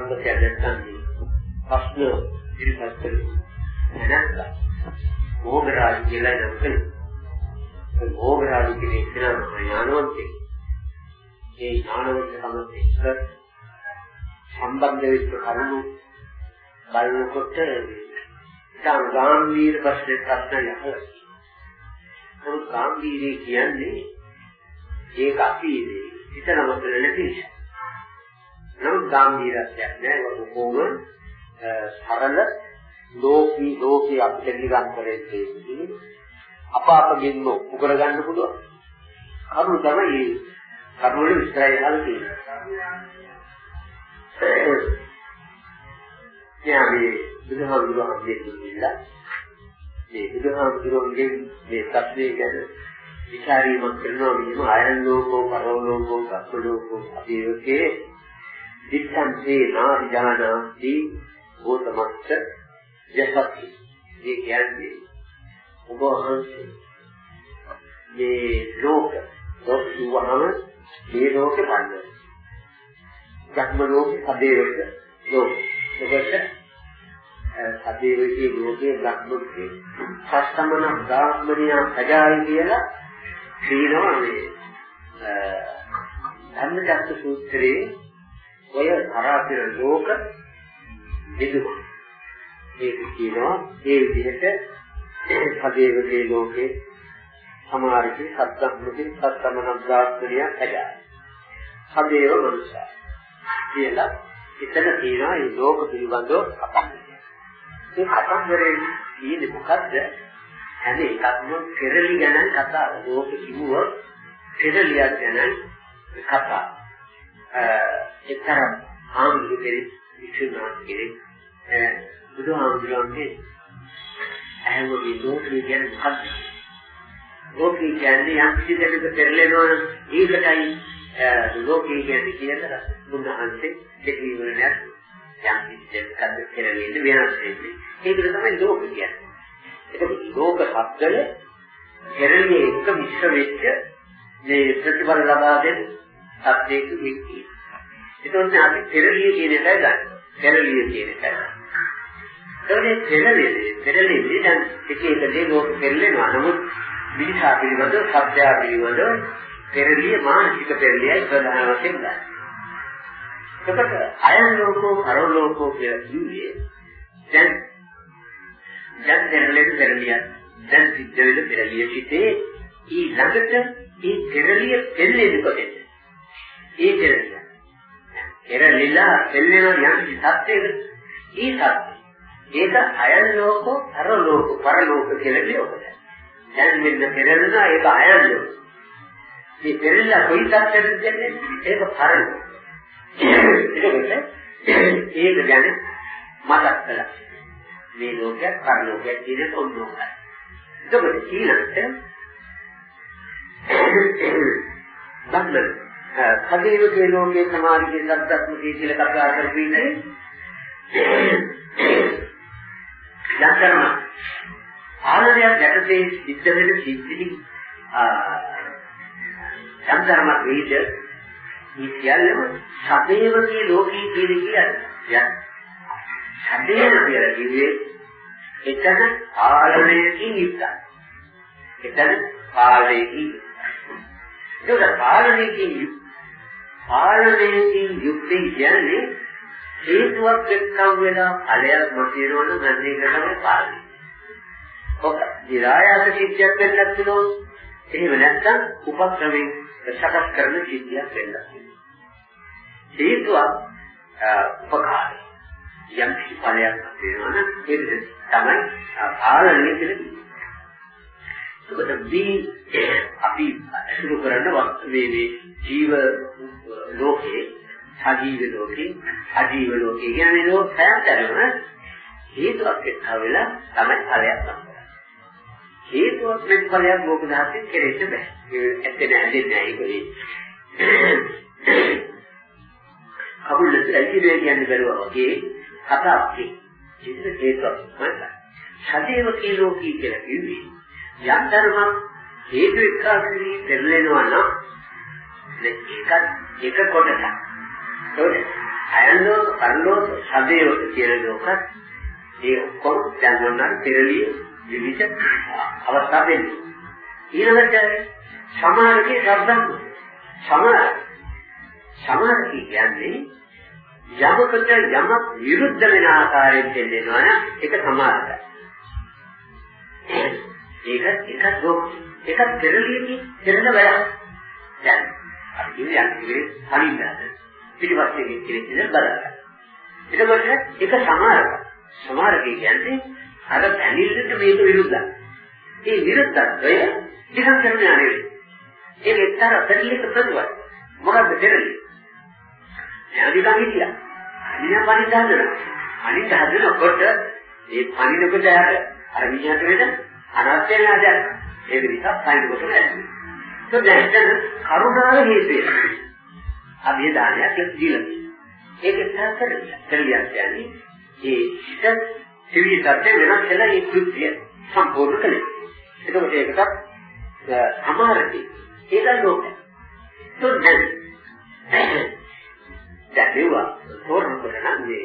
සාර්ථකයක් නැත්නම් ප්‍රශ්න ඉදිරිපත් කරන්නේ නැත්නම් මොහොගරාජ කියලා නම් කරනවා මොහොගරාජ කියන්නේ ඉතන ඥානවන්තයෙක්. ඒ ඥානවන්තකම එක්ක සම්බන්ධ වෙච්ච කරුණු බලනකොට ඉතාම ගාම්භීර ප්‍රශ්න ප්‍රශ්න යහලා නමුත් ගාම්භීරය කියන්නේ ඒක අපි හිතනම කරන නිසා. නමුත් ගාම්භීරත්වයක් නෑ කොහොම සරල ලෝකී ලෝකී අපිට නිගන් කරේ අප අපගෙන්ම උගර ගන්න පුළුවන්. කරුණ තමයි කරුණ වල විස්තරය අහලා තියෙනවා. ඥානේ බුදුහාමුදුරුවෝ දෙන්නා මේ බුදුහාමුදුරුවෝගේ මේ සත්‍යය ගැන විචාරීමක් කරනවා මෙහිම අයන් ලෝකෝ පරලෝකෝ සත්ලෝකෝ අධියෝකේ දිත්තන්සේ නාරිජානාති ගෝතමස්ස යසති. මේ කියන්නේ ඔබ වහන්සේ මේ ලෝක ලෝක වහම මේ ලෝක බලන ධර්ම ලෝක සදේවක ලෝක. ඔබට සදේවකී ලෝකයේ බ්‍රහ්මකේ සස්තමන බ්‍රාහ්මණියා සජායි කියලා කියනවා මේ ධම්මචක්ක සූත්‍රයේ ඔය තරාතිර ලෝක විදුම ඒක කියනවා ඒ විදිහට සදේවකී ලෝකේ සමාරිකේ සත්සම්මුතින් සත්තමන බ්‍රාහ්මණියා සජායි සදේව මනුෂ්‍ය කියලා එතන තියෙනවා මේ ලෝක පිළිබඳව අපහසු ඒ කතන්දරේ කියන්නේ මොකද්ද? හැම එකක්ම පෙරලි ගැන කතා. ලෝක කිව්ව පෙරලියක් ගැන කතා. එතරම් ආන්දුකේ විසුණා කියන්නේ බුදුහාමුදුරන්ගේ ඇහුවේ ලෝකේ ගැන මොකද්ද? ලෝකේ කියන්නේ යම් කිසි දෙයක පෙරලෙනවනම් ඒකටයි ලෝකේ කියන්නේ කියලා බුදුහන්සේ දෙකේ වරණයක් යම් කිසි දෙයක්ද කෙරෙන්නේ වෙනස් වෙන්නේ. ඒකට තමයි ලෝක කියන්නේ. ඒක ලෝක සත්‍යල කෙරෙන්නේ එක මිශ්‍ර වෙච්ච මේ ප්‍රතිඵල ලබා දෙන සත්‍යයක විකී. ඒතකොට අපි පෙරළිය කියන එකයි ගන්න. පෙරළිය කියන එකයි. ඒකනේ පෙරළිය පෙරළිය දැන් එක එක දේ ලෝක පෙරලෙනවා. නමුත් මිනිසා පිළිබඳව සත්‍යය පිළිබඳව පෙරළිය මානසික පෙරළියයි ප්‍රධාන වශයෙන් ගන්න. එතකොට අයන් ලෝකෝ පරලෝකෝ කියලා කිව්වේ දැන් දැන් පෙරලෙන පෙරලියක් දැන් සිද්ධ වෙන පෙරලිය සිටේ ඊ ළඟට ඒ පෙරලිය පෙරලෙන්නේ කොහෙද? ඒ පෙරලිය. පෙරලිලා පෙරලෙන යම් සත්‍යයක ඊ සත්‍ය. ඒක අයන් ලෝකෝ පරලෝකෝ පරලෝක කියලා කියනවා. දැන් මෙන්න පෙරලෙනවා ඒක අයන් ලෝකෝ. මේ පෙරලිලා කොයි සත්‍යයකද කියන්නේ? ඒක පරලෝක. එතකොට ඒක ගැන මතක් කළා. මේ ලෝකයක් පරලෝකයක් කියන ඔන්නෝකයි. එතකොට ඊළඟට බම්බල කදේවගේ ලෝකයේ සමාධියේ සත්‍යත්මකයේ කියලා කතා කරපු ඉන්නේ යන්තරම ආනරයක් යටතේ සිද්ධ වෙන සිද්ධි යන්තරම වේද මේ සියල්ලම සදේවකී ලෝකී කියන කියන්නේ. සදේව කියලා කිව්වේ එතන ආලෝකයෙන් යුක්තයි. එතන පාලනයකින් ඒක පාලනයකින් පාලනයකින් යුක්තයි කියන්නේ හේතුවක් එක්කම වෙන ඵලයක් නොතිරවන ගන්නේ කරන්නේ පාලනය. ඔක විරායස සිද්ධියක් වෙන්නත් පුළුවන්. එහෙම නැත්නම් උපක්‍රමයෙන් සකස් කරන සිද්ධියක් වෙන්නත් හේතුවක් උපකාරය. යම් කිසි ඵලයක් තියෙනවා නම් ඒක තමයි පාලනය කියලා එතකොට මේ අපි අසුරු කරන මේ මේ ජීව ලෝකේ සජීව ලෝකේ අජීව ලෝකේ කියන්නේ ලෝක සෑමතරම හේතුවක් එක්ක වෙලා තමයි ඵලයක් ලබන්නේ. හේතුවක් නැති ඵලයක් ලෝක ධාතයෙන් කෙරෙන්න බෑ. ඒ ඇත්තට ඇදෙන්නේ නැහැ ඒකේ. කකුල් ඇකිලේ කියන්නේ බැලුවා වගේ කතාවක් තියෙනවා. හේතුවක් තමයි. සදේවකී ලෝකී කියලා කිව්වේ යම් ධර්මයක් හේතු එක්කාසී පෙරලෙනවා නම් ඒකත් එක කොටසක්. ඒකත් අයන්ලෝක පරලෝක සදේවක කියන ලෝකත් ඒ ඔක්කොම දැන් මොනවාද පෙරලිය විවිධ අවස්ථා දෙන්නේ. ඊළඟට සමාධියේ ශබ්දම් සමාධි සමාධිය කියන්නේ යමකට යමක් විරුද්ධ වෙන ආකාරයෙන් දෙන්නවා නම් ඒක සමාධිය. ඒක එකක් ගොක් එකක් පෙරලියකින් පෙරල වැඩක්. දැන් අපි කියන්නේ යන්නේ හරියට පිටිපස්සේ කෙනෙක් ඉඳන් බලන්න. එතකොට ඒක සමාරක. සමාරකය කියන්නේ අර පැනිල්ලට මේක විරුද්ධයි. ඒ විරුද්ධත්වය දිහා කරන නෙවෙයි. ඒක එක්තර පෙරලියක ප්‍රතිවයි. මොකද්ද පෙරලිය? අනිකන් හිටියා. අනියා පනින්න හදනවා. අනිත් හදනකොට ඒ පනිනකොට අර විඤ්ඤාණ වෙන අනවශ්‍ය නැදයක්. ඒක නිසා පනිනකොට නැහැ. ඒක දැන් කරුණාව හේතුව. අභිදානයක් දීලා ඒක සාකර කලියක් කියන්නේ ඒ හිත සිවි සත්‍ය වෙනස් කළා ඒ කෘත්‍ය සම්පූර්ණ කළේ. එතකොට ඒකත් අමාරුයි. ඒක ලෝකය. තුන්දෙන් දැනෙවා තෝරන කරන මේ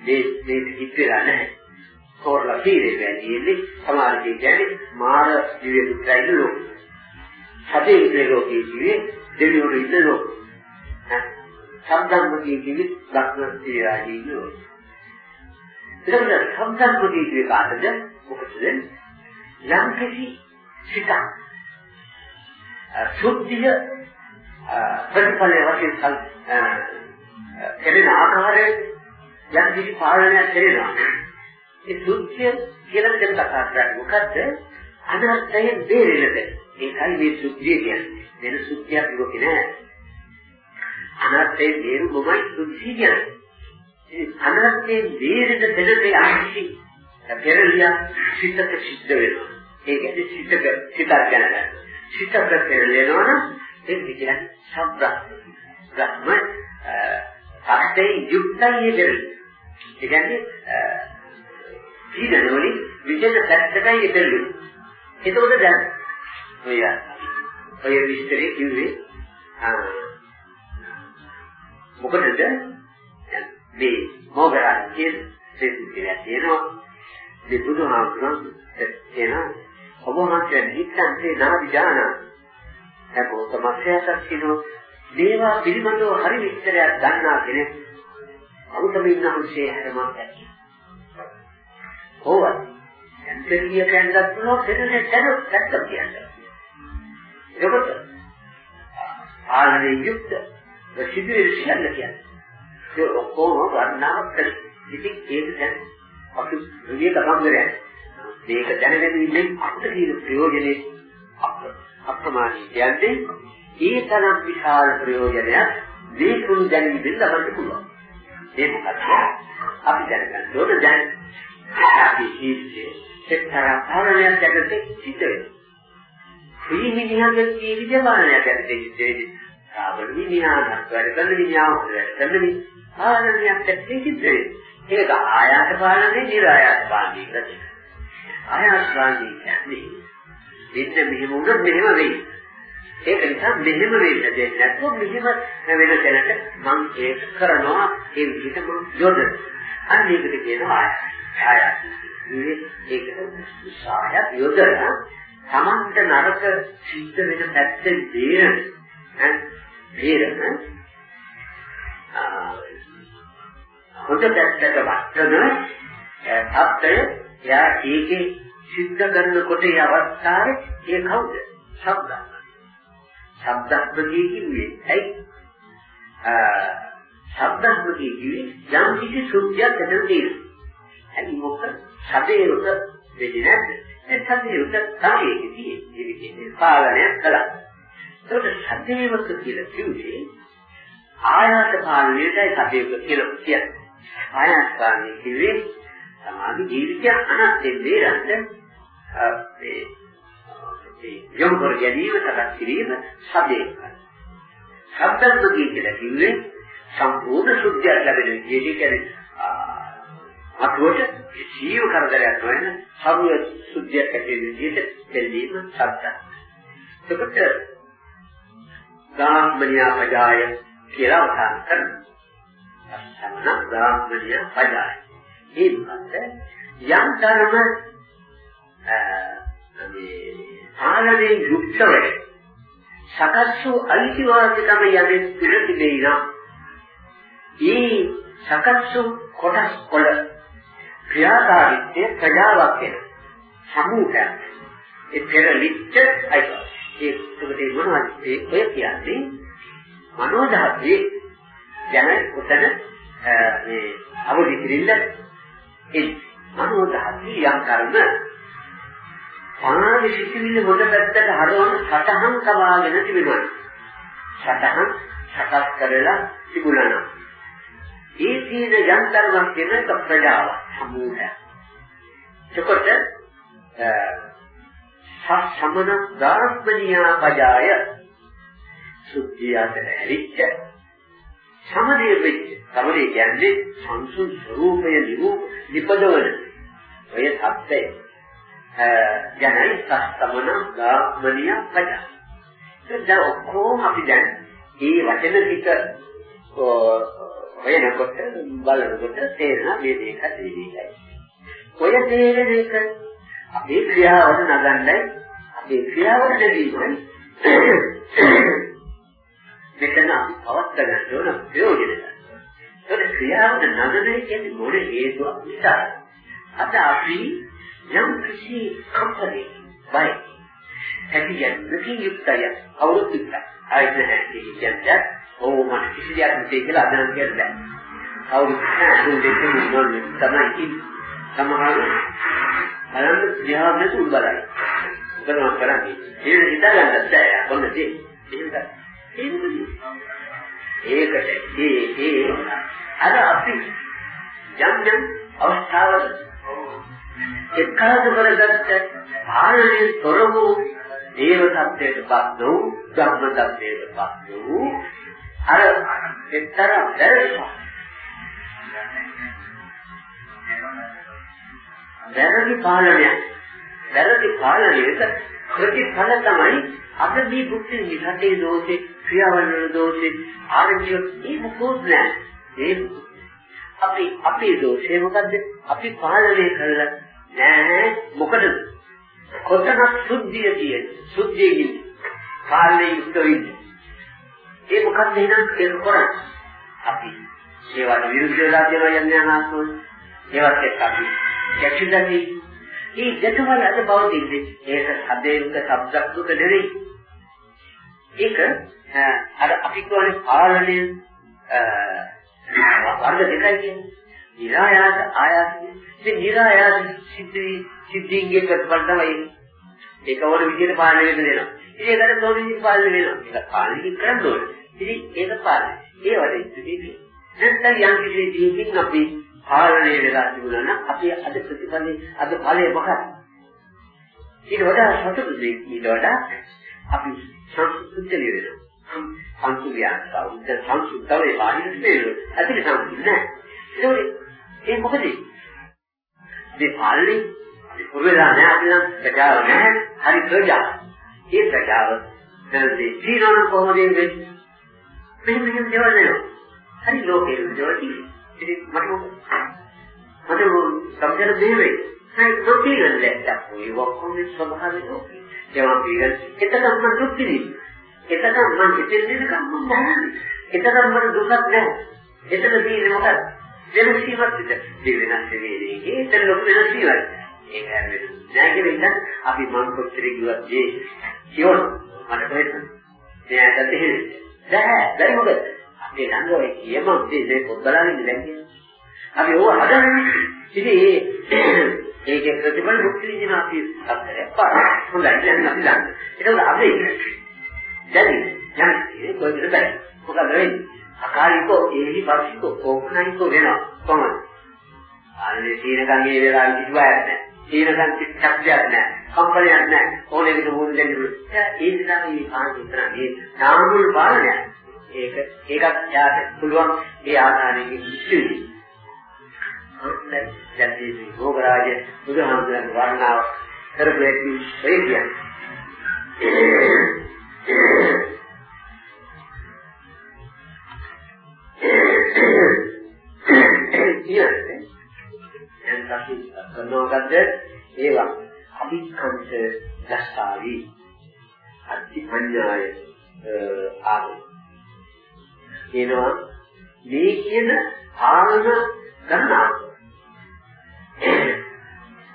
මේ මේ කිච්චලා නැහැ. තෝරලා කීරේ වැදීනේ සමාජයේ කියන්නේ මාර ජීවිතයයි ලෝක. සතේ ඉන්නේ ලෝකයේ ජීවේ දෙවියෝ ඉන්නේ ලෝක. සම්දම්මකී කිවි ලක්ෂණ තියලා ඉන්නවා. එතකොට සම්දම්මකී කිවි කාටද? මොකද යම් කිසි සිතක් සුද්ධිය ප්‍රතිඵලයේ වශයෙන් කල් කෙරෙන ආකාරයේ යම් කිසි පාලනයක් කෙරෙනවා. ඒ සුද්ධිය කියලා දෙන්න කතා කරන්නේ මොකද්ද? අනර්ථයෙන් බේරෙන්නද? ඒකයි මේ සුද්ධිය කියන්නේ. වෙන සුද්ධියක් ලෝකේ නෑ. අනර්ථයේ දේරු මොමයි සුද්ධි කියන්නේ. ඒ අනර්ථයේ දේරෙද දෙලේ ආශි පෙරලිය සිතක සිද්ධ වෙනවා. ඒ කියන්නේ සිතක සිතක් ගැන. සිතක පෙරලෙනවා නම් ඒක කියන්නේ සබ්බ. බ්‍රහ්ම අර්ථයේ යුක්තයි දෙරි. ඒ කියන්නේ ඊදනෝනි විශේෂ පැත්තකයි දෙල්ලු. එතකොට දැන් ඔය ඔය විස්තරේ කිව්වේ මොකටද මේ මොගරා කියන දෙවියන් කියනවා මේ බුදුහාමුදුරන් කියන ඔබ වහන්සේ හිතන්නේ නාවි ඥාන හැබෝ සමස්යයක් කියනවා දේවා පිළිබඳව හරි විස්තරයක් දන්නා කෙනෙක් අමුතමින් නැන්සේ හැරමක් ඇති. ඕවා එන්ටරිය කියන්නත් පුළුවන් දෙන්නේ දැනුත් නැත්තම් කියන්නේ. ඒකට ආලනේ යුක්ත සිදුවේ සියල්ල කියන්නේ. ඒ ඔක්කොම වර්ණාවක් කරේ. ඉතින් ඒක දැන් අපි විවේක සම්බරයන්. මේක දැනගෙන ඉන්නේ අපිට තියෙන ප්‍රයෝජනේ අප්‍රමාණී කියන්නේ ඒ තරම් විශාල ප්‍රයෝජනයක් දීකුන් දැනීමෙන් ලබන්න පුළුවන්. ඒ මොකද? අපි දැනගන්න ඕන දැන් අපි ජීවිතේ එක්තරා පාලනයක් යටතේ සිට වෙනවා. ශ්‍රීමිනියන්ගේ ජීවිතය පාලනයක් යටතේ සිට වෙනවා. රාග විඥානක් වැඩ කරන විඥාන වැඩ කරන විඥානයක් ඇත්තේ ඒක ආයාස පාලනේ නිරායාස පාලනේ කියලා කියනවා. ආයාස පාලනේ කියන්නේ මෙන්න මෙහෙම උනොත් මෙහෙම වෙයි. ඒක නිසා මෙහෙම වෙන්න දෙන්නේ නැත්නම් මෙහෙම වෙන තැනට මම ඒක කරනවා ඒ විදිහට මම යොදන. අන්න ඒකට කියනවා ආයාස. ආයාස. ඒකට උත්සාහයක් යොදලා තමන්ට නරක සිද්ධ වෙන පැත්තෙන් දේරන බේරන හොඳ පැත්තට වටන තත්ත්වය එයා ඒකේ සිද්ධ කරනකොට ඒ අවස්ථාවේ ඒ කවුද? ශබ්ද. ශබ්දස්මකී කිව්වේ ඇයි? ශබ්දස්මකී කිව්වේ යම් කිසි සුද්ධියක් ඇතුළත තියෙනවා. ඇයි මොකද? ශබ්දේරුත වෙන්නේ නැද්ද? ඒ ශබ්දේරුත තමයි ඒකේ තියෙන්නේ. පාලනය කළා. ඒකට සදේවක කියලා කිව්වේ ආයාස පාලනයටයි සදේවක කියලා කියන්නේ. ආයාස පාලනය කිව්වේ සමාධි ජීවිතය අනත්යෙන් දේරන්න ඒ යොමු කර ගැනීම සකස් කිරීම සදේවක. සම්පූර්ණ කියලා කිව්වේ සම්පූර්ණ සුද්ධියක් ලැබෙන විදිහට කියන්නේ අතුවට ජීව කරදරයක් නොවන සර්ව සුද්ධියක් ඇති වෙන විදිහට දෙලීම සත්‍යයි. එතකොට ගාම්මනියා පජාය කියලා අවසන් කරනවා. සමන බ්‍රාහ්මණය පජාය. ඒ මොකද යම් ධර්ම මේ ආලනේ යුක්තව සකස් වූ අයිතිවාසිකම යමෙක් තුළ තිබේ නම් ඒ සකස් වූ කොටස් වල ක්‍රියාකාරීත්වය ප්‍රජාවක් වෙන සමූහයක්. ඒ පෙරලිච්ච අයිති ඒ සුගතේ මොනවද? ඒ ඔය කියන්නේ මනෝධාතේ ගැන උතන මේ අවදි කිරිල්ල. ඒ මනෝධාතී යම් කර්ම සමාධි සිතිවිලි හොඳ පැත්තට හරවන සතහන් කවාගෙන තිබෙනවා. සතහන් සකස් කරලා තිබුණා. ඒ තියෙන යන්ත්‍රයක් කියන ප්‍රජාව සමූහය. එතකොට සම්මන ධාර්මණියා පජාය සුද්ධියට ඇරිච්ච සමදේ වෙච්ච. සමදේ කියන්නේ සංසුන් ස්වરૂපය නිරූප නිපදවන. ඔය සත්‍යය. ගැනයි සස්තමන ගාමනිය පද. දැන් ඔක්කොම අපි දැන් මේ වචන ටික හොයනකොට බලනකොට තේරෙන මේ දෙක දෙවිදයි. ඔය තේරෙන එක අපේ ක්‍රියාවට නගන්නයි අපේ ක්‍රියාවට දෙවීමයි මෙතන අපි පවත් ගන්න ඕන ප්‍රයෝජනය. ඒක ක්‍රියාවට නගන්නේ කියන්නේ මොන හේතුවක් නිසාද? අද අපි යම් කිසි කම්පනයක් බයි ඇති යන්නකින් යුක්තය අවුරුද්දක් ආයෙත් නැහැ කියන්නේ ඕ මම කිසි දෙයක් නෙවෙයි කියලා අදහන් කියන්න බෑ අවුරුදු නැහැ දෙකම මොන්නේ තමයි කිව්වේ සමහරව බලන්න ධ්‍යානෙට උල් බලයි මොකද කරන්නේ? ඒක හිතගන්න බෑ. කොහොමද ඒකට ඒ ඒ අර අපි යම් යම් අවස්ථාවල එක්කාසු කරගත්ත ආරණ්‍ය තොර වූ දේව සත්‍යයට පත් වූ ධර්ම සත්‍යයට පත් වූ අර එක්තරා දැරසක් වැරදි පාලනයක්. වැරදි පාලනයක ප්‍රතිඵල තමයි අද මේ බුද්ධි විහතේ දෝෂේ ක්‍රියාවල දෝෂේ ආරණ්‍ය මේ මොකෝත් නෑ ඒ අපි අපේ දෝෂේ මොකද්ද? අපි පාලනය කරලා නෑ මොකද කොතනක් සුද්ධිය තියෙන්නේ? සුද්ධියකින් කාලේ යුක්ත වෙන්නේ? ඒ මොකක්ද එහෙනම් ඒක කරන්නේ අපි ඒවට විරුද්ධ වෙලා තියෙනවා යන්නේ අනාත්මෝ ඒවත් එක්ක අපි ගැටුණානේ ඒ ගැටවල අද බවදින්නේ ඒක හදේක සබ්ජක්තුක නෙවෙයි. ඒක අර අපි කියන්නේ පාලනය වර්ග දෙකයි කියන්නේ. නිරායාස ආයාස ඉතින් නිරායාස සිද්ධි සිද්ධින්ගේ ප්‍රතිඵල තමයි ඒක ඕන විදිහට පාලනය වෙන්න දෙනවා. ඉතින් ඒකට ඕන විදිහට පාලනය වෙනවා. ඒක පාලනය කරන්න ඕනේ. ඉතින් ඒක පාලනය. ඒ වගේ ඉතින් නැත්නම් යම් කිසි දෙයකින් අපි පාලනය වෙලා තිබුණා නම් අපි අද ප්‍රතිඵලේ අද ඵලය මොකක්ද? ඊට වඩා සතුටු දෙයක් ඊට වඩා අපි සංසුද්ධ වෙනවා. සංසුද්ධියක් උද්ද සංසුද්ධවේ බාහිර දෙයක්. ඇතුලේ සංසුද්ධ නැහැ. ඒ මොකද? මේ පාලනේ පුරුදා නැහැ අපි නම් ප්‍රජාව නැහැ. හරි ප්‍රජා. ඒ ප්‍රජාව දැනදී ජීවන කොහොමද වෙන්නේ? මෙහෙම මෙහෙම දේවල් නේද? හරි ලෝකේ දේවල් තියෙනවා. ඉතින් මට මට සම්ජන දෙවේ. හරි දුක්ඛ ගන්නට ඔය ඔක්කොම ස්වභාවික ලෝකේ. ඒවා පිළිගන්න. එතකම් මම දුක් විඳින්නේ. එතකම් මම හිතෙන්නේ කම්ම නැහැ. එතකම් මට දුකක් නැහැ. එතන තියෙන්නේ මොකක්ද? වෙනස් වීමක් විතර. මේ වෙනස් වෙන්නේ ඒතන ලොකු වෙනස් වීමක්. ඒක හැරෙන්නේ නැහැ කියලා ඉතින් අපි මං කොච්චර කිව්වත් මේ කියොත් මට කොහෙද? මෙයාට තේරෙන්නේ. බෑ. බැරි මොකද? අපි ළඟ ඔය කියම මේ පොත් බලන්නේ දැන් අපි ඕව හදන්නේ. ඉතින් ඒ ඒකේ ප්‍රතිඵල මුක්ති විඳින අපි අපේ පාර හොඳයි දැන් අපි ළඟ. ඒක අපි දැන් යන්නේ කොහෙද බෑ. මොකද වෙන්නේ? අකාලිකෝ ඒහි පස්සිකෝ ඕකනයිකෝ වෙනවා කොහොමද? අන්නේ සීනකම් මේ වෙලාවේ කිසිවක් නැහැ. සීනකම් චක්තියක් නැහැ. කම්පනයක් නැහැ. ඕනේ විදිහට මුල් දෙන්න පුළුවන්. ඒ නිසා මේ කාණ විතර මේ නාමුල් පාලනය. ඒක ඒකත් යාට පුළුවන් ඒ ආකාරයෙන් ඉස්තිවි. දැන් මේ භෝගරාජ බුදුහාමුදුරන් වර්ණාව කරපු එක ඒ කියන්නේ වශයෙන් කරනවාගත්ද ඒවා අභික්ඛන්ත දස්සාවි අත්ති පඤ්ඤාය ආවේ? එනවා මේ කියන පාලන ගණනාව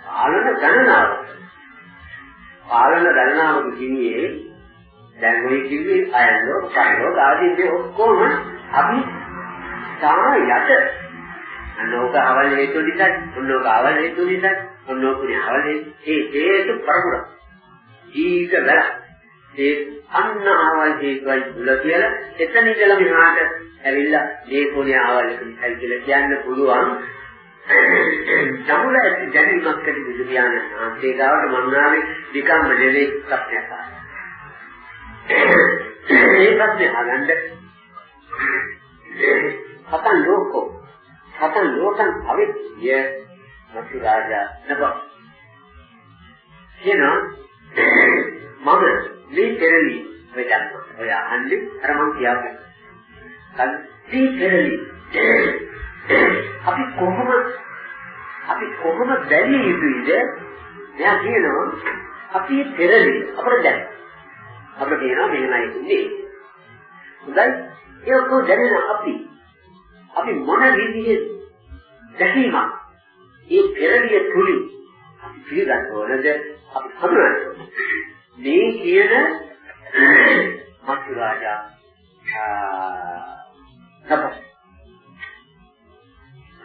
පාලන ගණනාව පාලන ගණනාව කියන්නේ දැන් ඔය කිව්වේ අයලෝ කයලෝ ආදී මේ ඔක්කොම අපි තා යට අනෝක අවල් හේතු නිසා ඔන්නෝක අවල් හේතු නිසා ඔන්නෝකුනේ අවල් ඒ හේතු පරපුර ඊට බල ඒ අන්න අවල් හේතුයි බුල කියලා එතන ඉඳලා මෙහාට ඇවිල්ලා මේ කොනේ අවල් හේතුයි කියලා කියන්න පුළුවන්. ජමුල ඇති දැනීමක් ඇති බුදු පියාණන් වහන්සේ ගාවට මන්නාවේ නිකම්ම නෙවෙයි ප්‍රශ්නයක් ආවා. ඒ ප්‍රශ්නේ අහන්න හතන් ලෝකෝ. හතන් ලෝකන් අවිද්‍ය මතු රාජා නබ. කියනවා මම මේ පෙරලි වෙදන්න ඔය අහන්නේ අර මං කියාපු කල්පී පෙරලි අපි කොහොම අපි කොහොම බැරිය යුතුයිද? එයා කියනවා අපි පෙරලි අපිට දැන අපිට කියනවා මෙහෙමයි ඉන්නේ. හොඳයි. ඒක දැනෙන අපි. අපි මොන විදිහේ දැකීමක්? ඒ පෙරලිය තුලින් අපි පිළිගන්න ඕනද අපි හඳුනන්න මේ කියන මතු රාජා ආ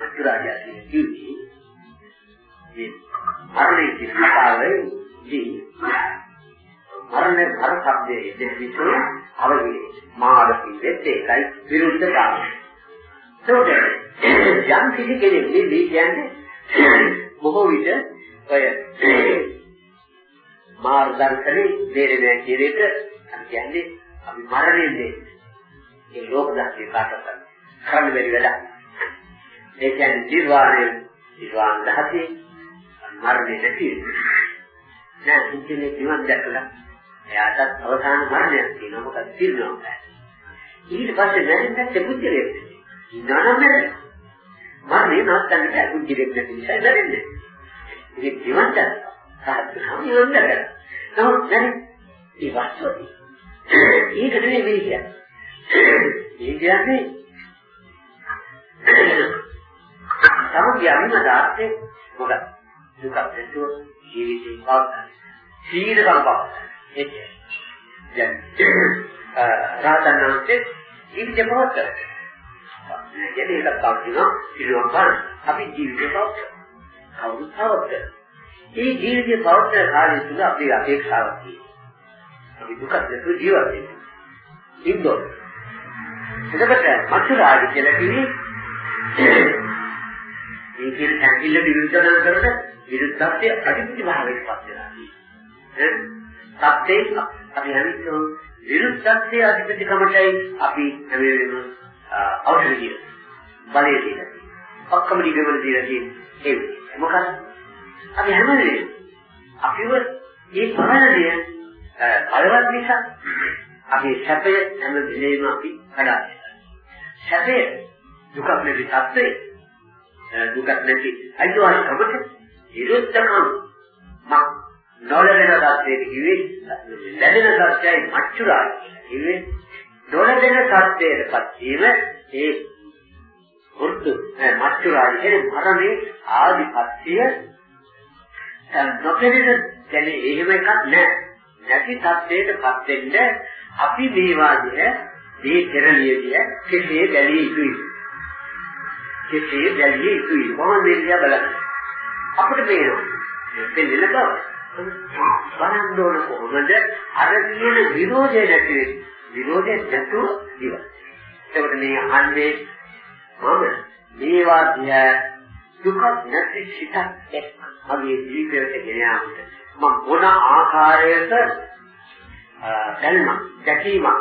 මතු රාජා කියන්නේ මේ මරණය කිසිකාවේ දී මරණය මර શબ્දයේ දෙවිසෝ අවදී මාඩපි වෙත්තේ ඒකයි විරුද්ධ කාමය ඒකට යම් කිසි කෙනෙක් මේ කියන්නේ බොහෝ විට ඔය මාර්ගදර්ශනේ දෙරේ කියන එක කියන්නේ අපි මරණයන්නේ ඒ ලෝක දහසේ කාටවත් කරන්න බැරි වැඩක්. ඒ කියන්නේ ජීවාණය ජීවාන් දහසේ මරණය නැති නෑ ඉතින් ජීවන් දැකලා එයාට අවසාන මරණයක් තියෙනවා මොකද තියෙනවා. ඊට පස්සේ නැරින්දත් පුච්චලේ නනමෙ මරණය නවත්තන්න බෑ පුච්චලේ නැති නිසා නැරෙන්නේ. ඉතින් ජීවන් දැක්ක සාධුනම් ඉවන්න කරා. නමුත් දැන් ඒ වස්තුවයි. ඒක නෙමෙයි මේ කියන්නේ. ඒ කියන්නේ සමගිය අනුමදාත්තේ මොකද? දුක දෙතුව ජීවිතේ පවත්තන. සීල සම්පන්න. ඒක. දැන් රාතනාන්තේ ජීවිතේ පවත්තන. කියන්නේ ඒක පවතිනවා පිළිවන් බලන්න. අපි ජීවිතේ පවත්තන. කවුරුත් පවත්තන. මේ ජීවිතයේ පවත්වන කාලය තුල අපේ අපේක්ෂාවක් තියෙනවා. අපි දුක දැක ජීවත් වෙනවා. ඉන්නෝ. එතකොට මතුරාජ කියලා කිව්වේ මේ කියන සංකීල විරුද්ධන කරන විරුද්ධත්වය අධිපති භාවයට පත් වෙනවා. සත්‍යේ අපි හැමිටෝ විරුද්ධත්වයේ අධිපතිකමටයි අපි හැමෙම අවශ්‍ය කියන බලය දීලා. ඔක්කොම දිගමන දීලා තියෙන්නේ. ඒ මොකක්ද? අපි හැම වෙලේම අපිව මේ පරණය බලවත් නිසා අපි සැපය හැම වෙලේම අපි කඩාගෙන. සැපය දුකක් නැති සත්‍යය දුකක් නැති අයිතිවාසිකමට විරුද්ධකම් මක් නොලැබෙන සත්‍යයට කිව්වේ ලැබෙන සත්‍යයි මච්චුරායි කිව්වේ නොලැබෙන සත්‍යයටපත් වීම ඒ වෘත්තු මච්චුරායි කියන්නේ මරණේ ආදිපත්‍ය නොපෙනෙන කියන්නේ එහෙම එකක් නෑ. නැති තත්ත්වයකටපත් වෙන්න අපි මේ වාදිය මේ පෙරලියදී කෙසේ බැලිය යුතුයි. කෙසේ බැලිය යුතුයි. මොහොත දෙවියා බලන්න. අපිට පේනවා. මේ දෙන්න බව. බලන්න ඕන කොහොමද අර කියන විරෝධය නැති වෙන්නේ. විරෝධය නැතුව ඉවර. ඒකට මේ අහන්නේ මම මේ වාදිය දුක නැති සිතක් එක්ක මගේ ජීවිතයට ගෙන යාමට. මම මොන ආකාරයකට දැනුම දැකීමක්?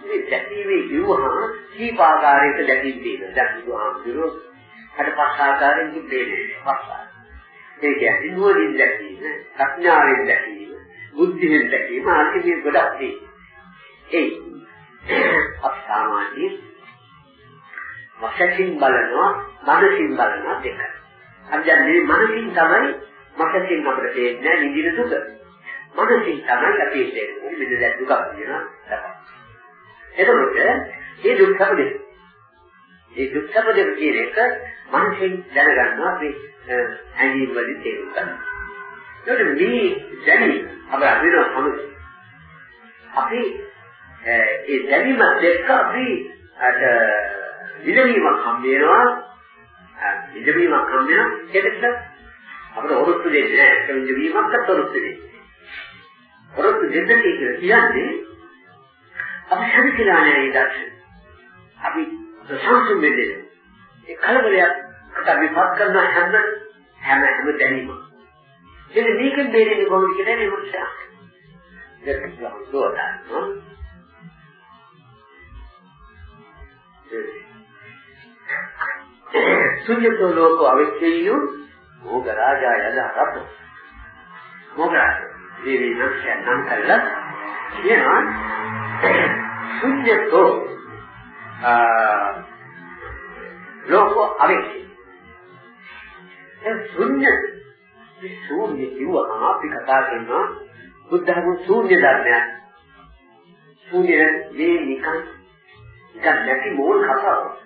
මේ දැකීමේ යුවහම කීප ආකාරයක දැකීම් තියෙනවා දැන් බුදුහාමුදුරුවෝ අර පස් ආකාරයෙන් දෙන්නේ පස් ඒ කියන්නේ නුවණින් දැකීම ප්‍රඥාවෙන් දැකීම බුද්ධියෙන් දැකීම ආදී මේ ගොඩක් තියෙනවා. ඒ අපි සාමාන්‍යයෙන් වශයෙන් බලනවා මනසින් බලනවා දෙකයි අපි දැන් මේ මනසින් තමයි මනසින් අපිට තේරෙන්නේ නිදින දුක. මනසින් තමයි අපි තේරෙන්නේ මෙන්න දැන් දුක කියනවා. එතකොට මේ දුක් සමුදය. මේ දුක් සමුදය කියන එක මනසින් දැනගන්නවා අපි ඇඟිලි වලින් තේරුම් ගන්නවා. ඒකට මේ දැනීම අපේ අදිනවා සමුදය. අපි ඒ දැනීම දෙක අපි අර විදවීමක් හම් වෙනවා. විදවීමක් හම් වෙනවා. ඒකට අපිට ඔරොත්තු දෙන්නේ නැහැ. ඒක විදවීමක්වත් ඔරොත්තු දෙන්නේ. ඔරොත්තු දෙන්නේ කියලා කියන්නේ අපි හැදිලා නැහැ ඒ දර්ශන අපි සංසුන් වෙන්නේ ඒ කලබලයක් අපි පත් කරන හැම හැම හැම දැනීම එන්නේ මේකෙන් බේරෙන්නේ කොහොමද කියලා නේ මුත්‍යා ඒක තමයි දුවදා ශුන්‍යතෝ ලෝකෝ අවිච්ඡේයු මොගරාජා යදහරත මොගරාජ දේවී නක්ෂය නම් කළා කියනවා ශුන්‍යතෝ ලෝකෝ අවිච්ඡේ ඒ ශුන්‍ය මේ ශූන්‍ය කිව්වම අපි කතා කරනවා බුද්ධ ධර්ම ශූන්‍ය ධර්මයක්. ශූන්‍ය මේ නිකන් නිකන් නැති මෝල් කතාවක්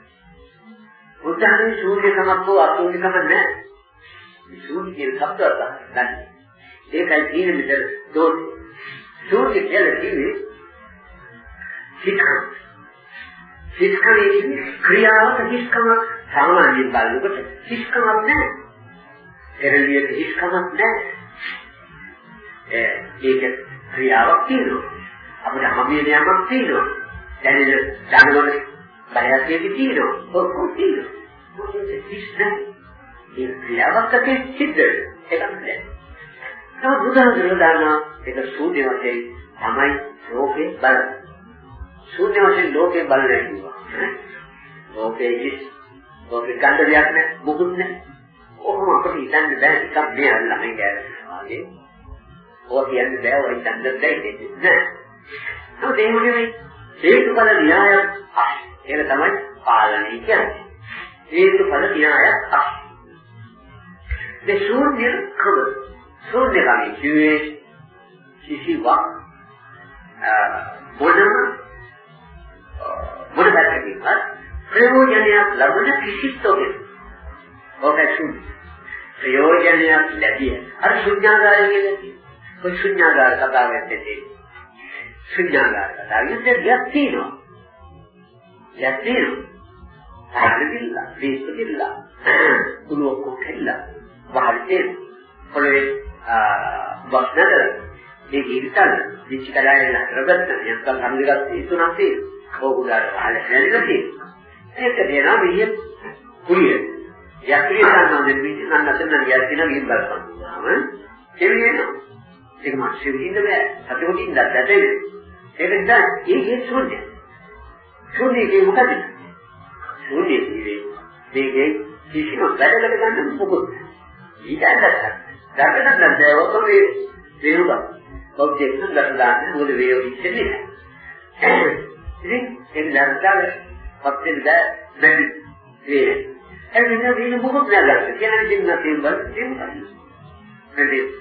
බුද්ධහමී ශූන්‍යකමක් හෝ අශූන්‍යකම නැහැ. ශූන්‍ය කියන શબ્ද අර්ථ නැහැ. ඒකයි තියෙන මෙතන දෝෂ. ශූන්‍ය කියලා කියන්නේ සික්ඛ. සික්ඛේ ක්‍රියාවක සික්ඛම සාමාන්‍යයෙන් බලනකොට සික්ඛමක් නැහැ. පෙරළියක සික්ඛමක් නැහැ. ඒ ඒක ක්‍රියාවක් තියෙනවා. අපිට හැමිය නියමක් තියෙනවා. දැනෙන දැනගන්න බයතියක තියෙනවා. ඔක්කොම තියෙනවා. කිසිම ඒ ක්‍රියාවක් ඇති සිද්ධ එකක් නෑ. තව බුදුහාමුදුරුවෝ දානවා ඒක ශූන්‍ය වශයෙන් තමයි ලෝකේ බල. ශූන්‍ය වශයෙන් ලෝකේ බලන්නේ කිව්වා. ලෝකේ කිස් ලෝකේ ගන්න දෙයක් නෑ මොකුත් නෑ. ඔහොම අපිට හිතන්න බෑ එකක් මේ අල්ලන්නේ කියලා. වගේ. ඔය කියන්නේ බෑ ඔය හිතන්න බෑ නෑ. නමුත් ඒ වගේ හේතුඵල න්‍යාය ඒක තමයි පාලනය කියන්නේ. හේතුඵල න්‍යායක් තමයි. මේ ශූන්‍ය කම ශූන්‍ය කම කියේ කිසිවක් මොනම මොන පැත්තකින්වත් ප්‍රයෝජනයක් ලබන කිසිත්ෝකේ. ඔකයි ශූන්‍ය. ප්‍රයෝජනයක් ලැබිය. අර ශුන්‍යාගාරය කියන්නේ. ඔය ශුන්‍යාගාර කතාවෙන් දෙන්නේ. ශුන්‍යාකාර කතාව. යුද්ධයක් තියෙනවා. යක් තියෙනවා. ආරවිල්ල, දීපවිල්ල, දුලෝ කොකෙල්ල, වහල්තේ පොළවේ වස්නදර මේ ජීවිතවල විචිකලායන නතරගත්ත යන්තම් සම්දිගත් ඉතුණක් තියෙනවා. ඕගොල්ලෝ වහල නැරිලා තියෙනවා. ඒක දෙනවා මෙහෙ කුලිය. යක්ෂය සම්බන්ධයෙන් විචිකන්න නැත්නම් යක්ෂිනා ගිහින් බලපන්. එන්නේ ඒක මාක්ෂි විඳින්න බෑ. සතුටින් දැක්කද? ඒක නිසා ඒකේ ශූන්‍ය ශූන්‍ය කියේ මොකද ශූන්‍ය ජීවේ මේකේ කිසිම වැඩකට ගන්න මොකොත් ඊට ඇත්තට දැකලා නැද්ද ඔතනේ වේරුක ඔබ්ජෙක්ට් ගන්න දාන්න මොකද වේව ඉන්නේ ඉතින් ඒක දැක්කාම පත්තෙන් දැන් වේ එන්නේ වෙන මොකොත් නෑ කියන්නේ දෙන්න තියෙන බල දෙන්න නේද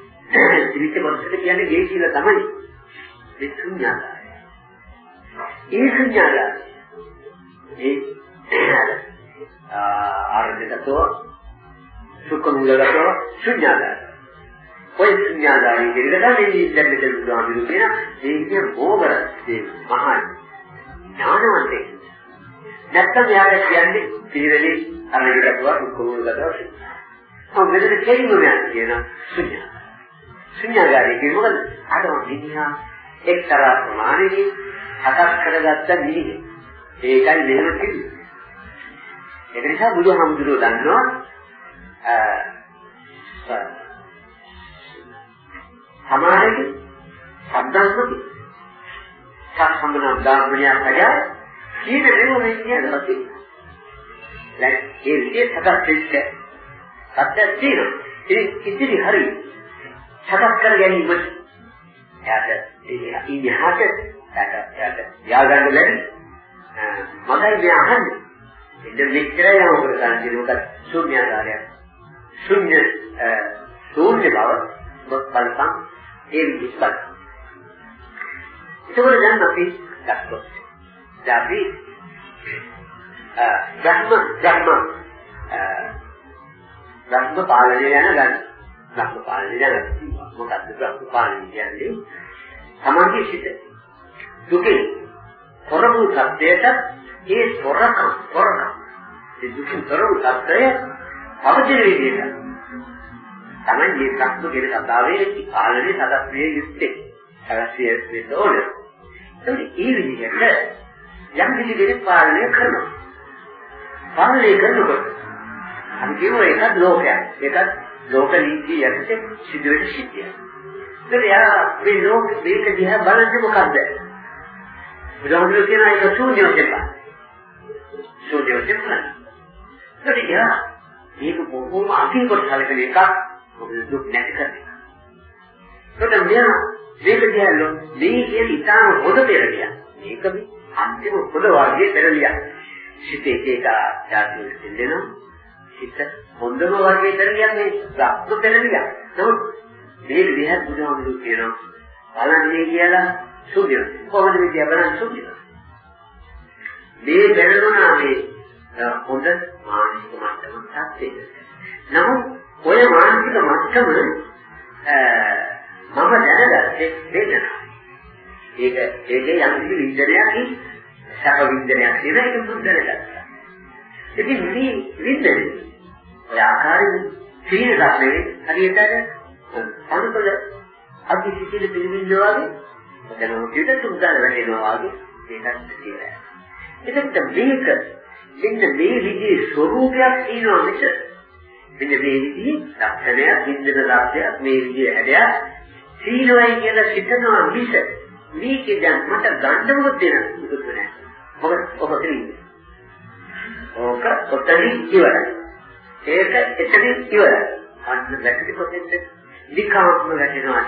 ඉතින් මොකද කියන්නේ? ගේ කියලා තමයි. ඒ ශුන්‍යතාවය ඒ ශුන්‍යතාවය ඒ ආර්ධිතතෝ සුඛමුලගතෝ ශුන්‍යතාවය ඔය ශුන්‍යතාවය කියලා තමයි දැන් මෙතන බුදුහාමුදුරු කියන මේකේ බෝවර මේ මහා ඥානවන්තේ නැත්තම් යාට කියන්නේ පිළිවෙලේ අනිකටව සුඛමුලගතෝ ඔව් මෙතන කෙලින්ම යන කියන ශුන්‍ය ශුන්‍යගාරී කියන්නේ මොකද අර මිනිහා එක්තරා ප්‍රමාණයකින් හතක් කරගත්ත මිනිහ ඒකයි මෙහෙම කිව්වේ ඒක නිසා බුදුහාමුදුරුවෝ දන්නවා සමාජයේ සම්දන්සති සම්මන ධර්මයක් හදා කීන දේව මේ කියනවා තියෙනවා. දැන් ඒ විදිහට හදස් වෙච්ච සත්‍යයක් තියෙනවා. ඒ ඉතිරි හරි සකස් කර ගැනීමට එයාට ඒ ඉන්නහට එයාට එයාට යාගන්න බැරි මගයි මේ අහන්නේ මෙන්න මෙච්චරයි යම කරගන්න මොකද ශූන්‍යාකාරයක් ශුන්‍ය ශූන්‍ය බව බලපං ඒ විදිහට බලන්න. ඒකවල දැන් අපි ගත්තොත් දැන් අපි ධර්ම ධර්ම ධර්ම පාලනය යන ගන්න. ධර්ම පාලනය යන මොකක්ද ධර්ම පාලනය කියන්නේ? තමන්ගේ සිත දුකේ කරපු සත්‍යයට ඒ සොරකම් සොරකම් ඒ දුකින් කරපු සත්‍යය පවතින විදිහට තමයි මේ සත්තු කියන කතාවේ පාලනයේ සදස්සේ යුත්තේ. සදස්සේ වෙන්න ඕන. ඒකේ ඒ විදිහට යම් කිසි කෙනෙක් පාලනය කරනවා. පාලනය කරනකොට අපි කියමු ඒකත් ලෝකයක්. ඒකත් ලෝක නීතිය යටතේ සිදුවෙන සිද්ධියක්. ඒක යා මේ ලෝක මේක දිහා බලන්නේ මොකද්ද? බුදුහාමුදුරුවෝ කියන එක ශූන්‍යව දෙපා. ශූන්‍යව දෙපා. ඒක යා මේක බොහොම අකින් කොට සැලකෙන එකක්. මොකද දුක් නැති කරන එක. ඒකට මෙයා මේක දිහා මේ කියන ඉතාම හොඳ පෙරලිය. මේක මේ අන්තිම හොඳ වාගේ පෙරලිය. සිතේ ඒක ආත්මය දෙන්නවා. සිත හොඳම වගේ පෙරලියක් මේ සත්තු පෙරලිය. නමුත් මේක දිහා බුදුහාමුදුරුවෝ කියනවා බලන්නේ කියලා සුද්ධිය. කොහොමද මේ දිහා බලන්නේ සුද්ධිය? මේ පෙරළුණා මේ හොඳ මානසික මට්ටමක් සත්‍යය. නමුත් ඔය මානසික මට්ටම මම දැනගත්තේ දෙන්න. ඒක ඒකේ යම් කිසි විඳනයක් සැප විඳනයක් කියන එක මම දැනගත්තා. ඉතින් මේ විඳනේ ඔය ආකාරයෙන් සීල ධර්මයේ හරියට අනුකල අධි සිසිල පිළිවිඳෝ වගේ දැන් ඔය තුන්දාල වෙනවා වගේ ඒකත් කියලා. එතකොට මේක මෙන්න මේ විදිහේ ස්වરૂපයක් තියෙනවා මිස මෙන්න මේ විදිහේ ලක්ෂණයක් හින්දන ලක්ෂයක් මේ විදිහේ හැඩයක් සීලවයි කියලා හිතනවා මිස මේකේ දැන් මට ගන්නවොත් දෙන මොකද නැහැ. මොකද ඔබ කියන්නේ. ඕක ඔතනින් ඉවරයි. ඒක එතනින් ඉවරයි. අන්න වැටි පොතෙන්ද නිකාම්ම වැටෙනවා.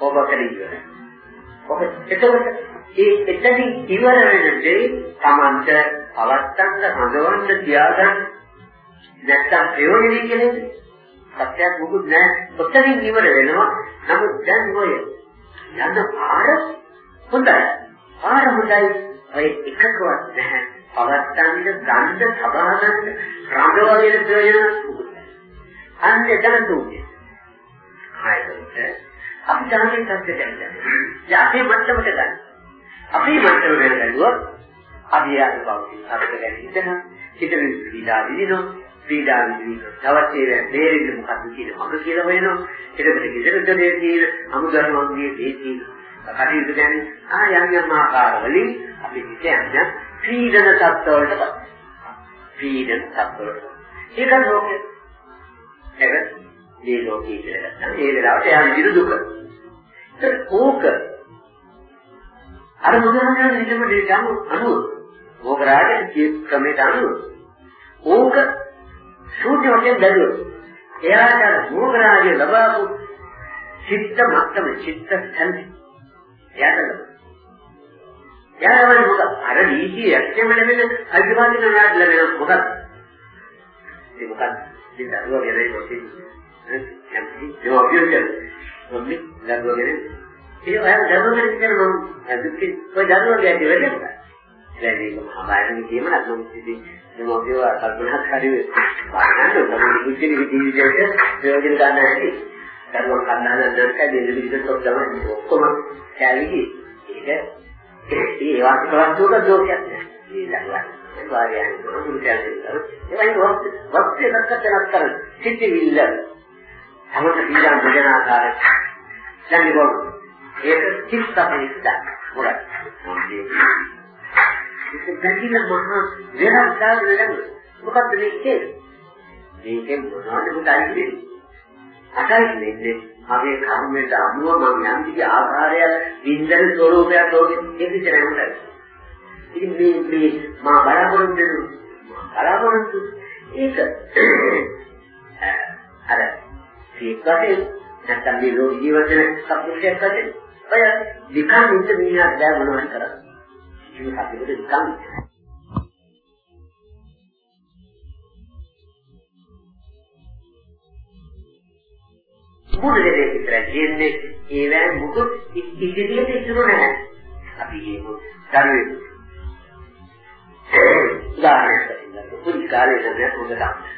ඔබ කියන්නේ. ඔබ එතකොට ඒ එතනින් ඉවර වෙන දේ Tamanට අවස්ථන්න හඳවන්න තියාගන්න නැත්තම් ප්‍රයෝජනෙ කියන්නේ සත්‍යයක් මොකුත් නැහැ. ඔතනින් ඉවර වෙනවා. නමුත් දැන් ඔය යන පාර හොඳයි. පාර හොඳයි. ඔය එකකවත් නැහැ. පවත්තන්න, ගන්න, සබහාගන්න, රාගවගේ ප්‍රයෝජන අන්න දැන් දුන්නේ. ආයෙත් අපි ධර්මයෙන් තත්ත්වයට ගන්නවා. යාපේ මට්ටමට ගන්න. අපේ මට්ටම වෙන බැලුවොත් අපි යාගේ බව අපිට ගැන හිතන, හිතන විලා විදිනවා. පීඩා විඳිනවා. තවත් ඒ බේරෙන්න මොකද්ද කියන මඟ කියලා හොයනවා. එතකොට ඉතිරදේ තියෙන අමුදරුවන්ගේ දේ තියෙන කටයුතු ගැන ආ යම් යම් ආකාරවලින් අපි කියන්නේ පීඩන තත්ත්වවලට පීඩන තත්ත්වවලට. ඒක ලෝකේ. ඒක මේ ලෝකේ කියලා ගත්තා. ඒ වෙලාවට එයා විඳින දුක. ඒක ඕක අර බුදුහාමයන් නිකම දෙයක් අනුව ඕක රාජකීය ක්‍රමයට අනුව ඕක ශූන්‍ය වශයෙන් බැලුවොත් එයාට මෝගරාගය ලබාපු චිත්ත මට්ටම චිත්ත සංති එයාට යාවල මොකද අර නීතිය ඇත්තම ලැබෙන අධිවාදීන යාට ලැබෙන මොකද ඒ මොකද ඉතින් දරුවා ගැන මොකද යම්කි ඒ ඔබියෝ මොන්නේ දරුවා ගැන ඒ අය දරුවා ගැන කියන මම දුක්ඛ ඔය දරුවා ගැන වෙන්නේ දැන් මේක මහාබාහිර කියමනක් මම ඉතින් මොකද කල්පනා කරේ බලන්න මොකද බුද්ධි ජීවිතයට ප්‍රයෝජන ගන්න හැටි. දරුවන් කන්නාන දැක්කද දෙවිදිහට තමයි ඔක්කොම කැවිදි. ඒක ඒ වාස්තවයක් දෝෂයක් නෑ. ඒ දරුවන් ඒ වාර්යයන් දුරුකයන්ද. එවැනි වස්තු දක්කතනක් කරන සිටිවිල්ල. සමත පීඩා මුදන ආකාරය. දැන් ඒක චිත්ත පරිස්සක්. මොකක්ද? ඒක දැකින මහා වෙනස් දාගෙන ලැබුණා. මොකද්ද මේ කියන්නේ? මේකෙන් මොනවද මුදයි අකල්පෙන්නේ මගේ කර්මයට අනුව මම යම් කිසි ආකාරයක් වින්දන ස්වરૂපයක් ලෝකෙ ඒක විතරයි උඩ. ඉතින් මේ මේ මා බලාපොරොත්තු වෙන බලාපොරොත්තු ඒක අර සීකටේ නැත්නම් මේ ලෝක ජීවිතේ සම්පූර්ණයක් කරන්නේ ඔය විකම් ඉන්න මිනිහා දැන් මොනවද කරන්නේ? මේ කටයුතු නිකන් මුණ දෙකේ විතර කියන්නේ ඒවැ මුකුත් ඉදිරියට ඉතුරු නැහැ. අපි කියමු දරුවෙක්. උදාහරණයක් පුංචි කාලේ නම් හොඳ තමයි.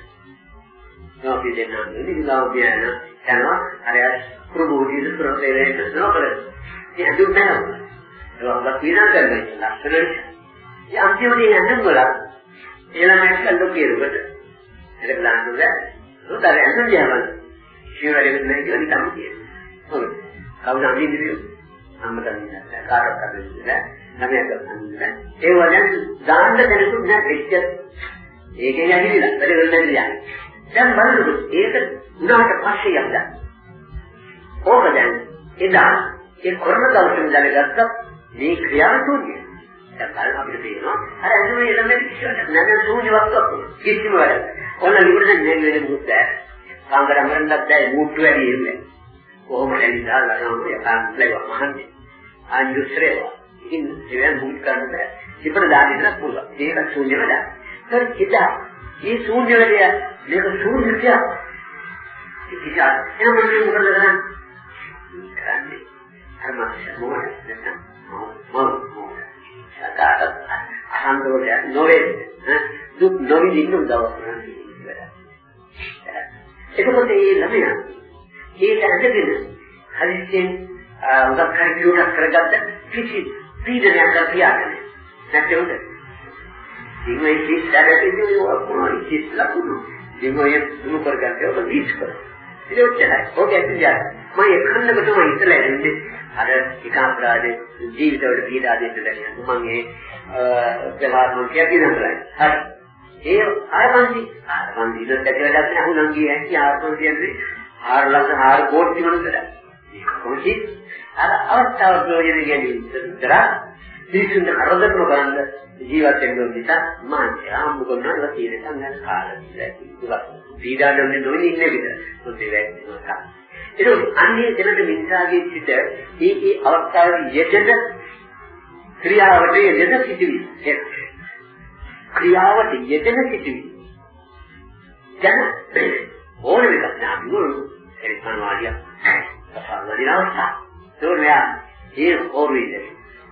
අපි දෙන්නා නිවිලා කියන යනවා අර ප්‍රබෝධිද ප්‍රවේලේ නෝකල. ඒ අඳුර නැහැ. ඒක පිනා කරන්නේ ලක්ෂණ. ඒ අන්තිමදී යන්න වල එළමයි කල්ලෝ කියනකොට ඒක දාන්නුද? උතර යන්න ගියාම ශිවරෙත් නැහැ කියලා නිකන් කියනවා. හොඳ. කවුද අඳින්නේ? අම්මට අඳින්නේ කාටවත් අඳින්නේ නැහැ. ළමයාට අඳින්නේ නැහැ. ඒ වගේ දාන්න දෙනුත් නැහැ එච්ච. ඒකේ යහිලා වැඩ වෙන්නේ නැහැ. දැන් බලන්න ඒක උනාට පස්සේ යන්න. ඕක දැන් එදා ඒ කරන දවසෙන් දැනගත්ත මේ ක්‍රියාව තුනිය. දැන් බලන්න අපිට පේනවා අර ඇතුලේ ළමයි කිසිවක් නැද සූනියක් කිසිම වැඩ. ඔන්න ඉවරද නේ වෙන මොකද? සංගරම් කරන්නත් බැහැ මූට්ටු වැඩි ඉන්නේ. කොහොම ඇලිලා ළඟම යකාන් ලැබව මහන්නේ. අන්දුස්රේවා. ඉතින් ඒවෙන් මුල් කරන්න බෑ. ඉතින් දාන්න පුළුවන්. ඒක ශූන්‍ය වෙලා. ඒත් කිදා මේ ශූන්‍ය වෙලිය මේක ශූන්‍ය කිය. කිදා එහෙනම් මොකද කරන්නේ? කරන්නේ. අරමස්ස මොකද නැත්නම් මොන මොන සදාට අහංගෝලයක් නොවේ. දුක් නොවිදින්න උදව් එතකොට මේ ළමයා ඒක ඇදගෙන හදිස්සියෙන් උදක් හරි කියුණක් කරගත්ත කිසි පීඩනයක් අපියාගෙන නැත්නම් උද ඉතින් මේ කිස්සකට ඉන්නේ කිස් ලකුණු. ඉතින් ඔය දුරු කරගත්තේ ඔබ දීස් කර. ඉතින් ඔච්චරයි. ඔක ඇත්තද මම එක්කන්නම තමයි ඉතලා ඉන්නේ අර එක අපරාධේ ජීවිතවල පීඩා දෙන්න දැනියන මම ඒ පෙරාරෝ කියකිනවා හරි. ඒ ආරම්භي ආරම්භي ඉතින් දැකලා ගන්න අහුණන් ගියේ ඇයි ආරම්භ කියන්නේ? ආර ලක්ෂ ආර කෝටි මනුස්සලා ඒක කොහොමද? අර අවස්ථාව ප්‍රයෝජන ගැනීම විතර පිළිසුන් අරදකම ගන්න ජීවත් වෙන නිසා මාන්නේ. ආම්බ කරනවා තියෙන සංගත කාලේ ඉඳලා පීඩාවෙන් නොවෙන්නේ ඉන්නේ විතර සුද්ධි වෙනවා. ඒක අන්නේ දෙනට මිත්‍රාගේ සිට මේ මේ අවස්ථාවේ යෙදෙන ක්‍රියාවට යෙදෙන සිටිවි ක්‍රියාවට යෙදෙන සිටිවි. දැන් ඕනෙම එකක් නෑ මුළු එරිකන් වාදිය. සාමාන්‍ය අවස්ථා. ඒකෝරයා ඒ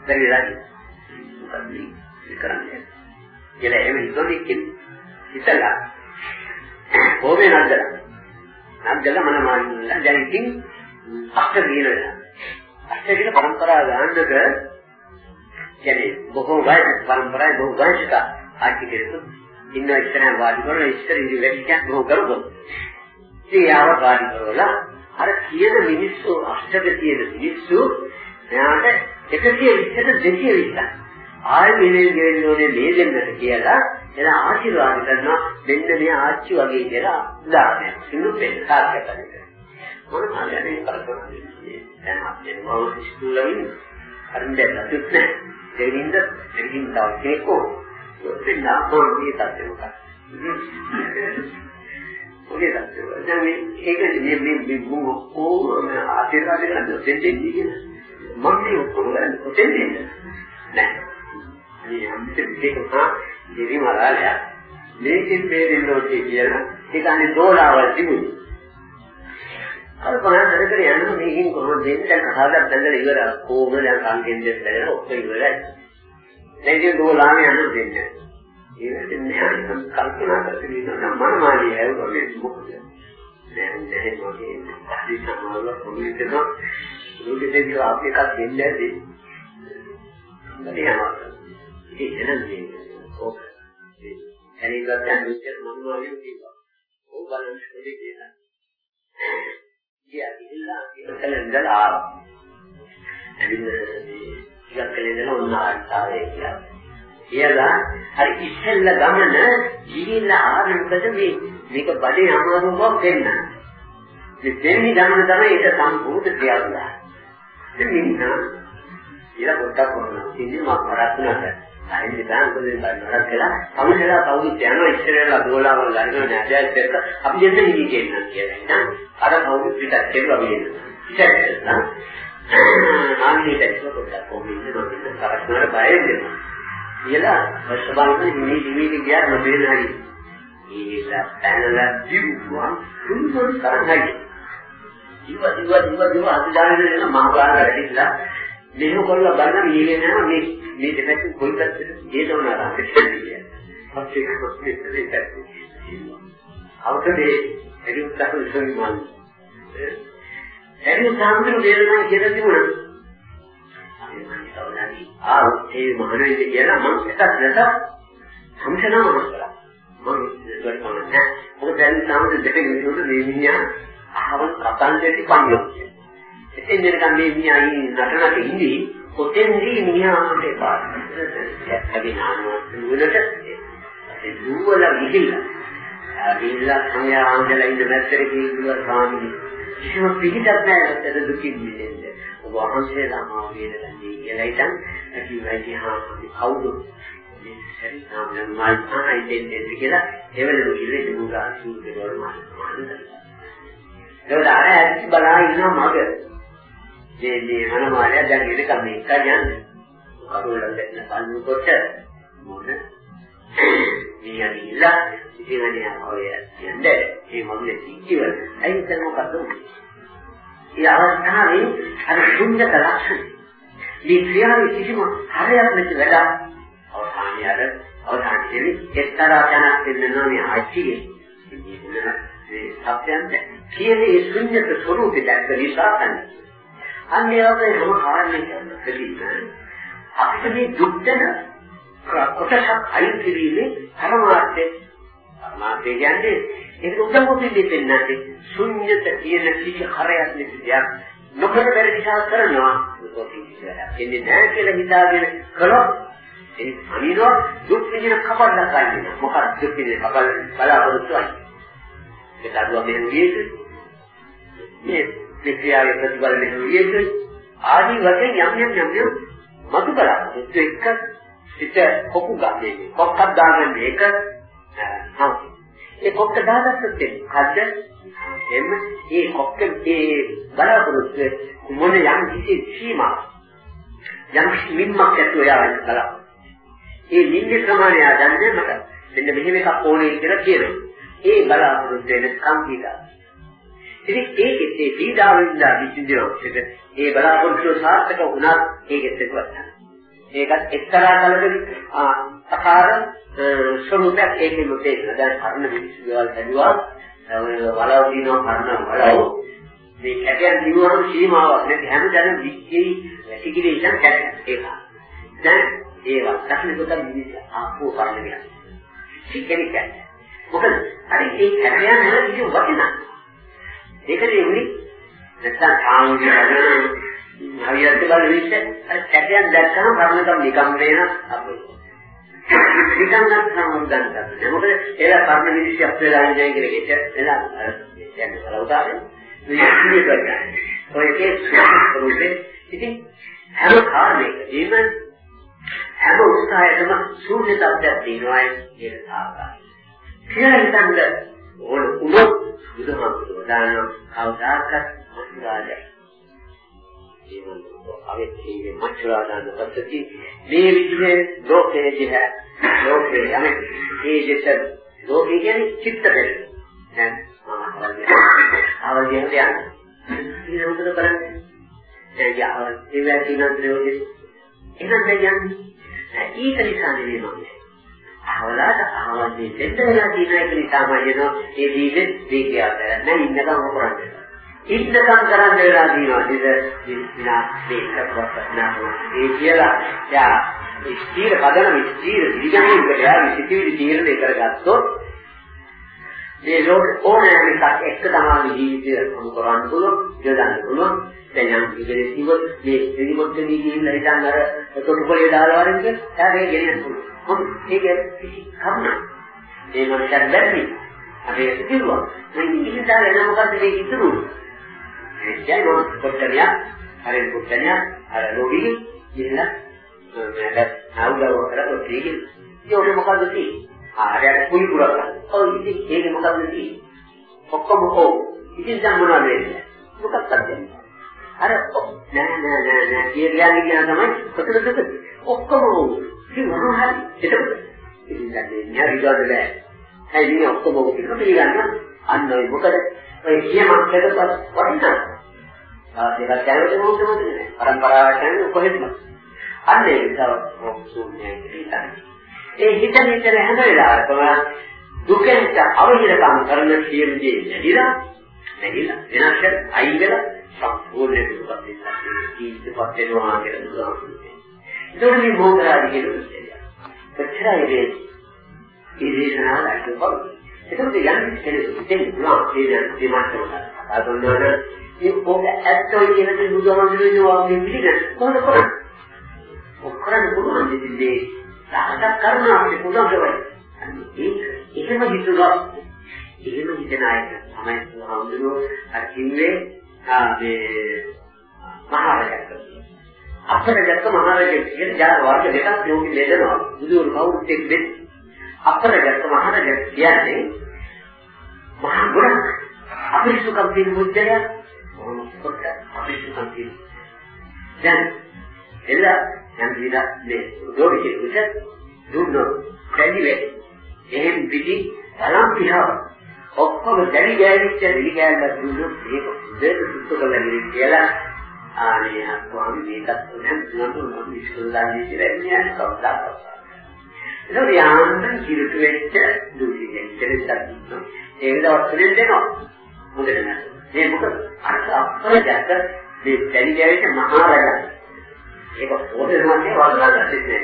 ඕරුයිද. බැරිලාද? මොකද කරන්නේ? කියලා එහෙම හිතෝදිකින් ඉතලා ඕමේ නන්දලා. නන්දලා මන මාන්නලා දැන් ඉතින් අක්ක දිනනවා. අක්ක දින පරම්පරාව ගන්නක කියන්නේ බොහෝ වයස පරම්පරාවේ බොහෝ වයසක ආච්චි කෙනෙකුත් ඉන්න ඉස්සරහ වාඩි කරලා ඉස්සර ඉඳි වැඩිකක් බොහෝ කරුකෝ. ඉතින් ආව වාඩි කරලා අර කියන මිනිස්සු අෂ්ටක තියෙන මිනිස්සු එයාට 120ට 220 ආයෙ මෙලෙන් ගෙවෙන්න ඕනේ මේ දෙන්නට කියලා එලා ආශිර්වාද කරනවා මෙන්න මේ ආච්චි වගේ කියලා උදාහරණයක් සිදු වෙන සාර්ථකයි. මොන මායනේ කරන්නේ දැන් අපි මොකද ඉස්කෝලේ අරින්ද නැතුත් නෑ දෙවිඳ දෙවිඳ කෙනෙක් ඕනේ දෙන්න පොඩි තත්ත්වයක්. ඔගේ තත්ත්වයක්. දැන් මේ ඒක මේ මේ මේ මොකෝ ආශිර්වාද කරන්නේ දෙන්නේ කියන මම මේ ඔක්කොම දෙන්නේ නෑ. මේ අම්මිට දෙක හා දෙවි මලාලයා මේකෙන් බේරෙන්න ඕනේ කියලා ඒකනේ දෝලාවල් තිබුණේ. අර කොහොමද කරේ යන්නේ මේකෙන් කොහොමද දෙන්නේ දැන් කතාවක් දැල්ලා ඉවර කොහොමද දැන් සංකේතයක් දැනලා ඔක්කොම ඉවරයි. දැන් දෝලාම යන්න දෙන්නේ. ඒක දෙන්නේ කල්පනා කරගෙන ඉන්නවා මනමාලිය ඇවිල්ලා මේ මොකද දැන් දැන් මොකේ අපි සමාවල පොලිසියන ලෝකෙදී අපි එකක් දෙන්නේ නැති. නේද ඒක එනන්නේ ඔක එනිකට දැන් විතර මනමාලිය කියනවා. ඕක බලන්න ඉන්නේ කියලා. ගියා ඉල්ලා ඉතල ඉඳලා ආවා. එදින ටිකක් කලෙන්දලා ඔන්න ආර්ථාවේ කියලා. කියලා හරි ඉස්සෙල්ල ගමන ගිහිල්ලා ආරම්භද මේ මේක බඩේ අමාරුවක් වෙන්න. මේ දෙන්නේ ගමන තමයි ඒක සම්පූර්ණ ක්‍රියාවලා. ඉතින් ඉන්නා ඊළඟ පොඩ්ඩක් වුණා. ඉතින් මම කරත්නට අයින් දෙන්න කොහෙන්ද බලන්න කියලා කවුරුලා කවුරුත් යනවා ඉස්සරහලා දෝලාවල් ගන්නවා නැදයක් දෙක අපි දෙන්න හිමි කියනවා කියලා. අර කවුරුත් පිටත් කියලා අපි එනවා. ඉතින් ආන්නේ දැක්ක පොඩ්ඩක් කොහොමද මම කරත්නට බය වෙනවා. කියලා වස්බාලන මේ නිවිලි ගියා නොබේන හරි. ඒලා පැනලා දිව්වා දුන්නොත් තරහයි. ඉව ඉව ඉව ඉව අදිදාගෙන යන මහ බාහිර වැඩිලා මෙහෙම කරලා බලන මේකේ නෑ මේ මේ දෙපැත්තෙන් කොයි පැත්තට හේතවන ආරම්භ කියන්නේ. පස්සේ කොස්මේ දෙපැත්ත. අවතේ එරියුත් තහු ඉස්සරි මාන. එරියුත් සාමුදුරු වේදනා කියලා තිබුණා. ආ ඒ මහණෙනි කියලා මම එකක් නැත සම්සනාව කරලා. මම ඒක කරන්නේ මොකද දැන් සාමුදුරු දෙකේ විදිහට මේ මිනිහා අහවල් කතන්දරටි පණියක්. එතෙන් දෙනකම් මේ මිනිහා නටනට ඉඳී කොතෙන්දී මිනිහාට එපා. ඇත්තගේ නාමවත් නුවණට ඒ දුවල ගිහිල්ලා ගිහිල්ලා සංයාංගල ඉඳ මැත්තේ කිව්වා ස්වාමීනි කිසිම පිළිදක් නැහැ මට දුකින් මිදෙන්න. ඔබ වහන්සේලා මාව වේදගන්නේ කියලා ඉතින් කිව්වා ඉතිහා කවුද මේ සරිතාම නම් මල් තමයි දෙන්නේ කියලා එවලු ඉල්ලේ දුගා සූදේ වල මානන්ද. ඒකට අර ඇස් බලා ඉන්නවා මග. මේ මේ මනමාලය දැන් එනකම් මේක යන්නේ. කරුවල දැන්න කල්ු කොට මොන මේ ඇවිල්ලා ඉතින් ඔය යන්නේ මේ මොන්නේ ඉතිව ඇයි දැන් මොකද ඒ අවස්ථාවේ අර ශුන්‍යත ලක්ෂණ මේ ක්‍රියාවේ කිසිම හරයක් නැති වැඩ අවසානයේ අර අවසානයේදී එක්තරා තැනක් දෙන්නවා මේ ආචියේ මේ සත්‍යයන්ට කියන ඒ ශුන්‍යත ස්වરૂපය දැක්ක නිසා තමයි. අන්නේ වගේ හැම කාරණයකදී අපිට මේ දුක්දන කොටසක් අයින් කිරීමේ පරමාර්ථය පරමාර්ථය කියන්නේ ඒක උදව් දෙන්නේ ශුන්‍යත කියන කිසි හරයක් නැති දෙයක් නොකර බැරි නිසා කරනවා. එන්නේ නැහැ කියලා හිතාගෙන කළොත් ඒ අනිනෝ දුක් විඳින කපල්ලා ගන්නවා මොකක්ද දුක් විඳින කපල් බලාපොරොත්තු වෙන්නේ ඒක අදුව මේ විදිහට මේ විද්‍යාවේ ප්‍රතිඵල මෙහෙම ආදී වශයෙන් යම් යම් යම් යම් මතු කරා. ඒක සිත කොකු ගන්නේ. කොක්කක් දාගන්න ඒක හා. ඒ කොක්ක දාගත්තොත් කද්ද එන්න ඒ කොක්ක ඒ බලාපොරොත්තු මොන යම් කිසි සීමා යම් මිම්මක් ඇතුව යාවන බලා. ඒ නිින්නේ ප්‍රමාණය ආදන්නේ මට. මෙන්න මෙහෙම එකක් ඕනේ කියලා කියනවා. ඒ බලාපොරොත්තු වෙන කම්පිතා ඉතින් ඒකෙත් ඒ පීඩාවෙන් දා විසින්දිනවා. ඒ බලාපොරොත්තු සාර්ථක වුණා ඒකෙත් එක්කවත්. ඒකත් එක්තරා කලකදී ආකාර ස්වරූපයක් ඒකෙම තේරෙනවා. දැන් කර්ණ මිනිස්සු දේවල් හැදුවා. ඔය වලව දිනන කර්ණ වලව මේ කැටයන් දිනුවම සීමාවක් නැති හැමදැනම විච්චේ ඉගිලේෂන් කැට ඒක. දැන් ඒවා දක්ෂිණ කොට මිනිස්සු ආපෝ කර්ණ කියන්නේ. සිකෙනික. මොකද? අර ඒ කැටයන් හැම කිසි වටිනා. ඒකනේ උනේ නැත්තම් කාංගියන හරියට බලවිච්ච අර කැටයන් දැක්කම කර්මකම් නිකම් වෙන අපේ. නිකම් නැත්නම් ගන්නවා මොකද? ඒලා කර්ම විදිහට අපේලා ඉන්නේ කියලා කිච්ච එලා අර කියන්නේ බලවදානේ මේ ඉන්නේ කරගන්න ඔය එකේ ස්වරූපේ ඉතින් හැම කාර්යයකදීම හැම උත්සාහයකම ශූන්‍ය තත්ත්වයක් තියෙනවා ඒක සාකච්ඡා කියලා හිතන්න ඕන උනොත් බුදුහාමුදුරුවෝ දාන කවදාකත් මතුරාදයි. ජීවන අවෙච්චේ මතුරාදාන පද්ධති මේ විදිහේ ලෝකයේ දිහා ලෝකයේ යන්නේ මේ දෙත ලෝකයේ කියන්නේ චිත්ත දෙක. දැන් මම අවල් කියන්නේ යන්නේ. ඉතින් මොකද කරන්නේ? ඒ යාවල් ඒ වැටිනන්ද ලෝකෙ. එහෙනම් දැන් යන්නේ. ඊට නිසා නෙමෙයි මම. අවලාද ආවන්නේ දෙන්නලා දින එක නිසාම යනවා ඒ දීපේ දීකියා කරන්නේ ඉන්නකම් කරන්නේ ඉන්නකම් කරන්න වෙලා දිනවා. නේද විනා මේකවත් නෑ ඒ කියලා යා ස්ථීර පදන ස්ථීර දිගමින් කියලා සිටිවිලි තීරණය කරගත්තොත් මේ ලෝක ඕනෑම එකක් එක්ක තමයි ජීවිතය කොහොම කරන්න පුළුවන් යොදන්න පුළුවන්. දැන් යම් ඉතිරි කිව්වොත් මේ රිමෝට් එකේ ගිහින් හිටන් අර තොටුපළේ දාලා වරින් කියලා එයාගේ ගෙනියන්න පුළුවන්. මොකද ඒක කිසි කරුණක්. ඒ මනසට බැරි. අපි ඒක කිව්වා. මම ඉතින් දාලා එන මොකද්ද මේ ඉතුරු? ඒ කියන්නේ පොට්ටනිය, හරි පොට්ටනිය, අර ලෝබි ඉන්න මම ආවුදව කරලා ඔතේ ඒක මොකද්ද තියෙන්නේ? ආරයට කුලි පුරක්. ඔව් ඉතින් ඒක මොකද්ද තියෙන්නේ? ඔක්කොම ඔව්. ඉතින් දැන් මොනවද වෙන්නේ? මොකක්ද වෙන්නේ? අර නෑ නෑ නෑ නෑ කියලා කියන තමයි කොතනද ඔක්කොම ඉතින් මොනවා හරි එතකොට ඉතින් දැන් මේ විවාද බෑ. ඇයි මේ ඔක්කොම ඔක්කොම පිළිගන්න අන්න ඔය මොකද ඔය කියමක් දෙකවත් වටිනා තාසෙක දැනට මොකද නැහැ. පරම්පරාවට යන්නේ කොහෙත්ම. අන්න ඒ නිසා මොක්සුන්නේ හිතන්නේ. ඒ හිතන හිතන හැම වෙලාවකම දුකෙන්ට අවහිරකම් කරන සියලු දේ නැතිලා නැතිලා වෙනස්කර අයින් වෙලා සම්පූර්ණ දුකපත් වෙනවා. ජීවිතපත් වෙනවා කියලා බුදුහාමුදුරුවෝ. ඒක මේ මොහොතදී කියන්නේ. කොච්චරයි මේ ඉරිසනාව අයිතිවල. ඒකත් යන්නේ කෙනෙක් ඉතින් පුළුවන් ඒ දෙමාත්‍රම. අතොන්නොත් මේ ඔබ ඇත්තෝ කියන දේ බුදුහාමුදුරුවෝ වගේ පිළිගන්න කොහොමද කරන්නේ? ඔක්කොම පුළුවන් දෙන්නේ සාහසක් කරනවා අපිට පුළුවන් කරන්නේ. ඒක එහෙම හිතුවා. එහෙම හිතන අය තමයි බුදුහාමුදුරුවෝ අර කිව්වේ මේ මහරජා අපරජත්ත මහරජා කියන ජාත වර්ග දෙකක් යෝගි ලෙදනවා. බුදුරු කවුරුත් එක්ක අපරජත්ත මහරජා කියන්නේ මහා ගුණ අපිරිසුකම් තියෙන මුද්දය මොනකොට අපිරිසුකම් තියෙන දැන් එළ යම් විදිහට මේ රෝගී උස දුන්නෝ කැඩිවේ එහෙන් පිටි බලම් පියාව ඔක්කොම දැඩි ගෑවිච්ච දිලි ගෑල්ලා දුන්නු මේක දෙක සුත්තු කරලා ඉන්නේ කියලා ආනේ අස්වාමි මේකත් උනන් තුනම විශ්වදාන්නේ කියලා කියන්නේ කවදාවත්. ඒක යාන්තම් කිරුට වෙච්ච දුකෙන් දෙලෙස්සක් ඒ දවස් වලින් දෙනවා. හොඳට නෑ. මේ මොකද අර අපරජක මේ දැඩි ගෑවිච්ච මහා රජා. ඒක පොතේ සමාජයේ වර්ණනා දෙන්නේ.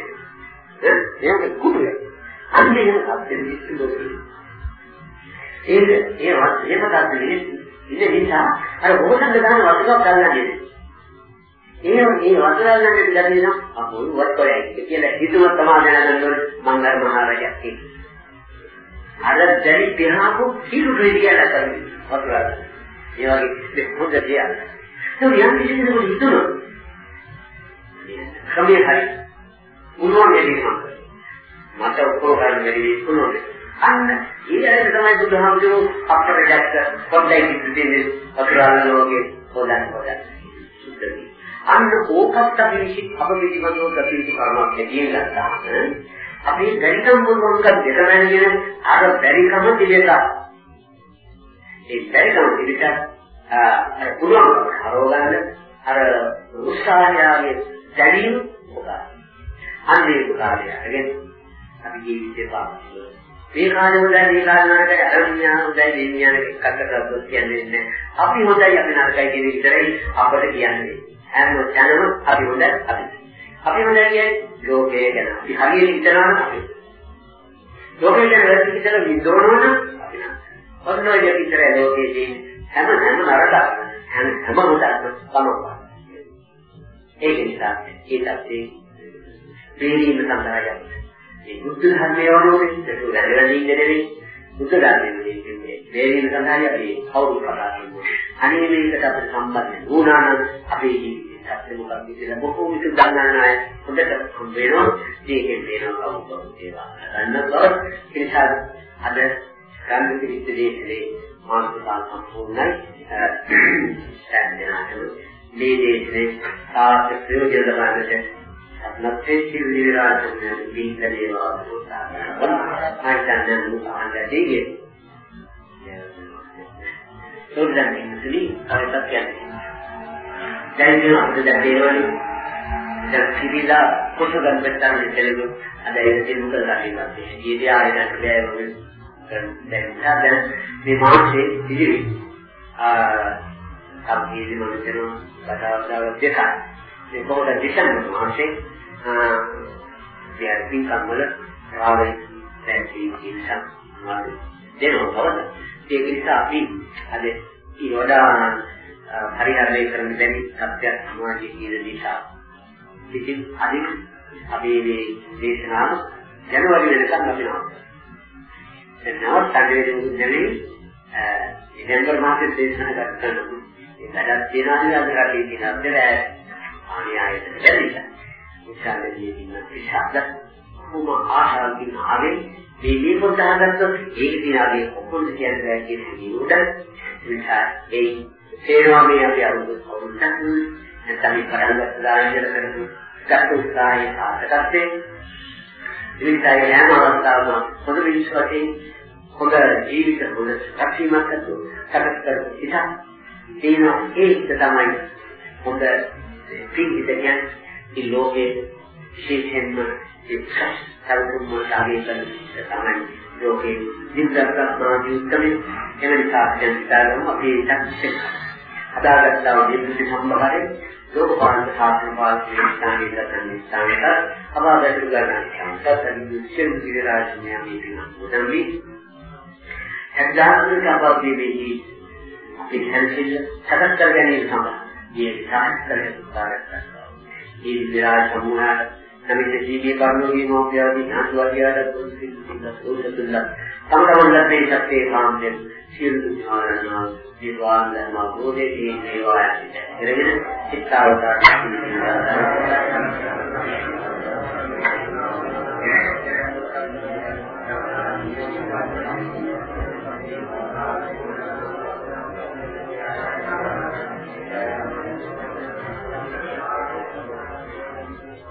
ඈ ඒක කුඩුවේ. අන්නේ එහෙම සත්‍යෙ විශ්ව ඒක ඒ වත් එහෙම ගන්න ඉන්න නිසා අර හොසන්න ගන්න වතුරක් ගන්නන්නේ. ඒ මේ වතුර ගන්න පිළිදලා දෙනවා අපෝ වත් කරයි කියලා හිතුව තමයි දැනගන්න මංගල මහරජා කියන්නේ. අර දැරි පියාපු කිලු දෙවියලා කරන්නේ වතුර. ඒ වගේ හොඳ දෙයක්. ඒ යම් කිසි කෙනෙකුට හිතුණා. කමිය හරි. උන්වන්නේ දෙන්නා. මට ඔක්කොම ගන්න බැරි වුණොත් අන්න ඊළඟට තමයි බුදුහාමුදුරුවෝ අපට දැක්ක පොඩ්ඩයි කිව්වේ අතුරාන ලෝකේ හොදන්න හොදන්න සුද්ධයි. අන්න ඕකත් අපි විශ්ි අප පිළිබඳව කටයුතු කරනවා කියන ගත්තාම අපි බැරිකම් වුණොත් දෙකමන කියන අර බැරිකම පිළිගත. ඒ බැරිකම පිළිගත අර පුළුවන් හරවගන්න අර උත්සාහයගේ දැනීම උදා. අන්නේ උදාහරණය අරගෙන අපි ජීවිතේ පාවිච්චි කරනවා. මේ කාලේ හොඳයි මේ කාලේ නරකයි අර විඥාන හොඳයි මේ විඥාන එක්කට කරද්දී කියන්නේ නැහැ. අපි හොඳයි අපි නරකයි කියන විතරයි අපිට කියන්නේ. හැම තැනම අපි හොඳයි අපි. අපි හොඳයි කියන්නේ ලෝකයේ ගැන. අපි හරියට හිතනවා නම් අපි. ලෝකයේ ගැන වැරදි හිතලා විඳවනවා නම් අපි නෑ. ඔන්න ඔය විතර ලෝකයේ හැම හැම නරකයි. හැම හැම හොඳක්ම තමයි. ඒක නිසා ඒ තත්ත්වේ තේරීම සඳහා යන්නේ. මේ බුද්ධ ධර්මයේ වගේ ඒක වැදගත් නෙවෙයි. බුද්ධ ධර්මයේ කියන්නේ වේදීන සඳහා අපි කවුරු කතා කරන්නේ. අනේ මේකට අපිට සම්බන්ධ වුණා නම් අපේ ජීවිතේ සත්‍ය මොකක්ද කියලා බොහෝ විට දන්නා අය හොඳට හම් වෙනවා. ඒකෙන් වෙනවා කවුරුත් ඒවා. ගන්නව ඒ නිසා අද ගන්න පිළිතුරේ මානසික සම්පූර්ණයි. සම්ඥාන මේ දේශනේ තාත් ප්‍රයෝජන ලබන්නට නැත්නම් සිවිරාජන වින්දේවා ආයතන මුඛාන්දදී සෝදන්නේ ඉතිලි කායයක් කියන්නේ. දැන් මේ අපිට දැනෙන්නේ දැන් සිවිලා කොට ගන්නටම ඉතලු අද ඒක තියෙන මොකද ගන්නවා ඊදී ආයෙත් බෑ දැන් දැන් මේ මාසේ ඉදිරි. ආ අපි ඉදිරි මොකද කරනවා කතාවක් දෙකක්. මේ කොහොමද දෙසන්න මාසේ ආ පින්කම් වල ආවේ දැන්ටි ඉස්සම් මාළු දෙනවා තවද ඒක නිසා අපි අද ඊවඩා පරිහරණය කරන්න බැරි සත්‍ය සමාජයේ කියන නිසා ඉතින් අදින් අපි මේ දේශනාව ජනවාරි වෙනකන් අපි නවත්වනවා දැන් නවත්තන්නේ නෙවෙයි දෙසැම්බර් මාසයේ දේශනා කරනවා ඒ වැඩක් තියනවා අද රටේ තියෙන අතර ආනියායට බැරිලා විශාලදී ඉන්න විශාල මොම ආශාවකින් ආවේ? මේ මේ පොත හදාගත්තොත් ඒක දිනාගේ ඔක්කොම කියන්නේ බෑ කියන නිරුඩ විචාර. ඒ තේරවා මේ අපි අරුදු කවුරුත් නැත්නම් මේ පරංගත දායකර කරපු ගත උත්සාහය සාර්ථකත්වයේ ඉතින්යි හැම අවස්ථාවකම පොදු විශ්වාසයෙන් හොඳ ජීවිත හොඳ සත්‍යමත් සකස් කරපු ඉතින් ඒක තමයි හොඳ පිළිහිද කියන්නේ මේ ලෝකයේ විශේෂයෙන්ම එක්ක සරුතුම් මාගේ කරන තමයි ලෝකයේ දින්දරත්නාදී උත්තරේ. එන නිසා දැන් අපි චක්ෂේ හදාගත්තා වගේ බුද්ධ සම්භාරේ ලෝකපාලන ශාස්ත්‍ර පාලනයේ ස්ථානයේ දතන ස්ථානට අභාගතු ගන්න සම්පතන් විශ්ෙන් විරාජ්‍යමය මේක උදම්වි හැදාගන්න කපාවේදී අපි හැල්සිල්ල සකස් කර ගැනීම සඳහා මේ සාස්ත්‍රය උත්සාහ කරනවා. මේ විරාජ සමුහාට නමිත ජීවී කර්මෝගේ මොහොතදී ඥානවලියට දුසින් දුසුල්ල සම්රවන්න මේ සත්‍යේ කාමයෙන් සියලු ඥානනා ජීවාන් ධර්ම බෝධේ දේවා එරගෙන චිත්තාවතාර ආකාශත්තා ඥාති ඉඳ පිළිසෙන්නේ නැහැ. සංකේතය උසල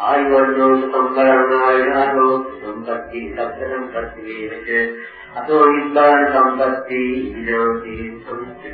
ආයුර්ණෝ සම්පරණායනෝ සම්පත්‍ති සබ්බ සම්පත්ති වේච අතෝ විද්වාන සම්පත්ති විනාති සම්පත්ති.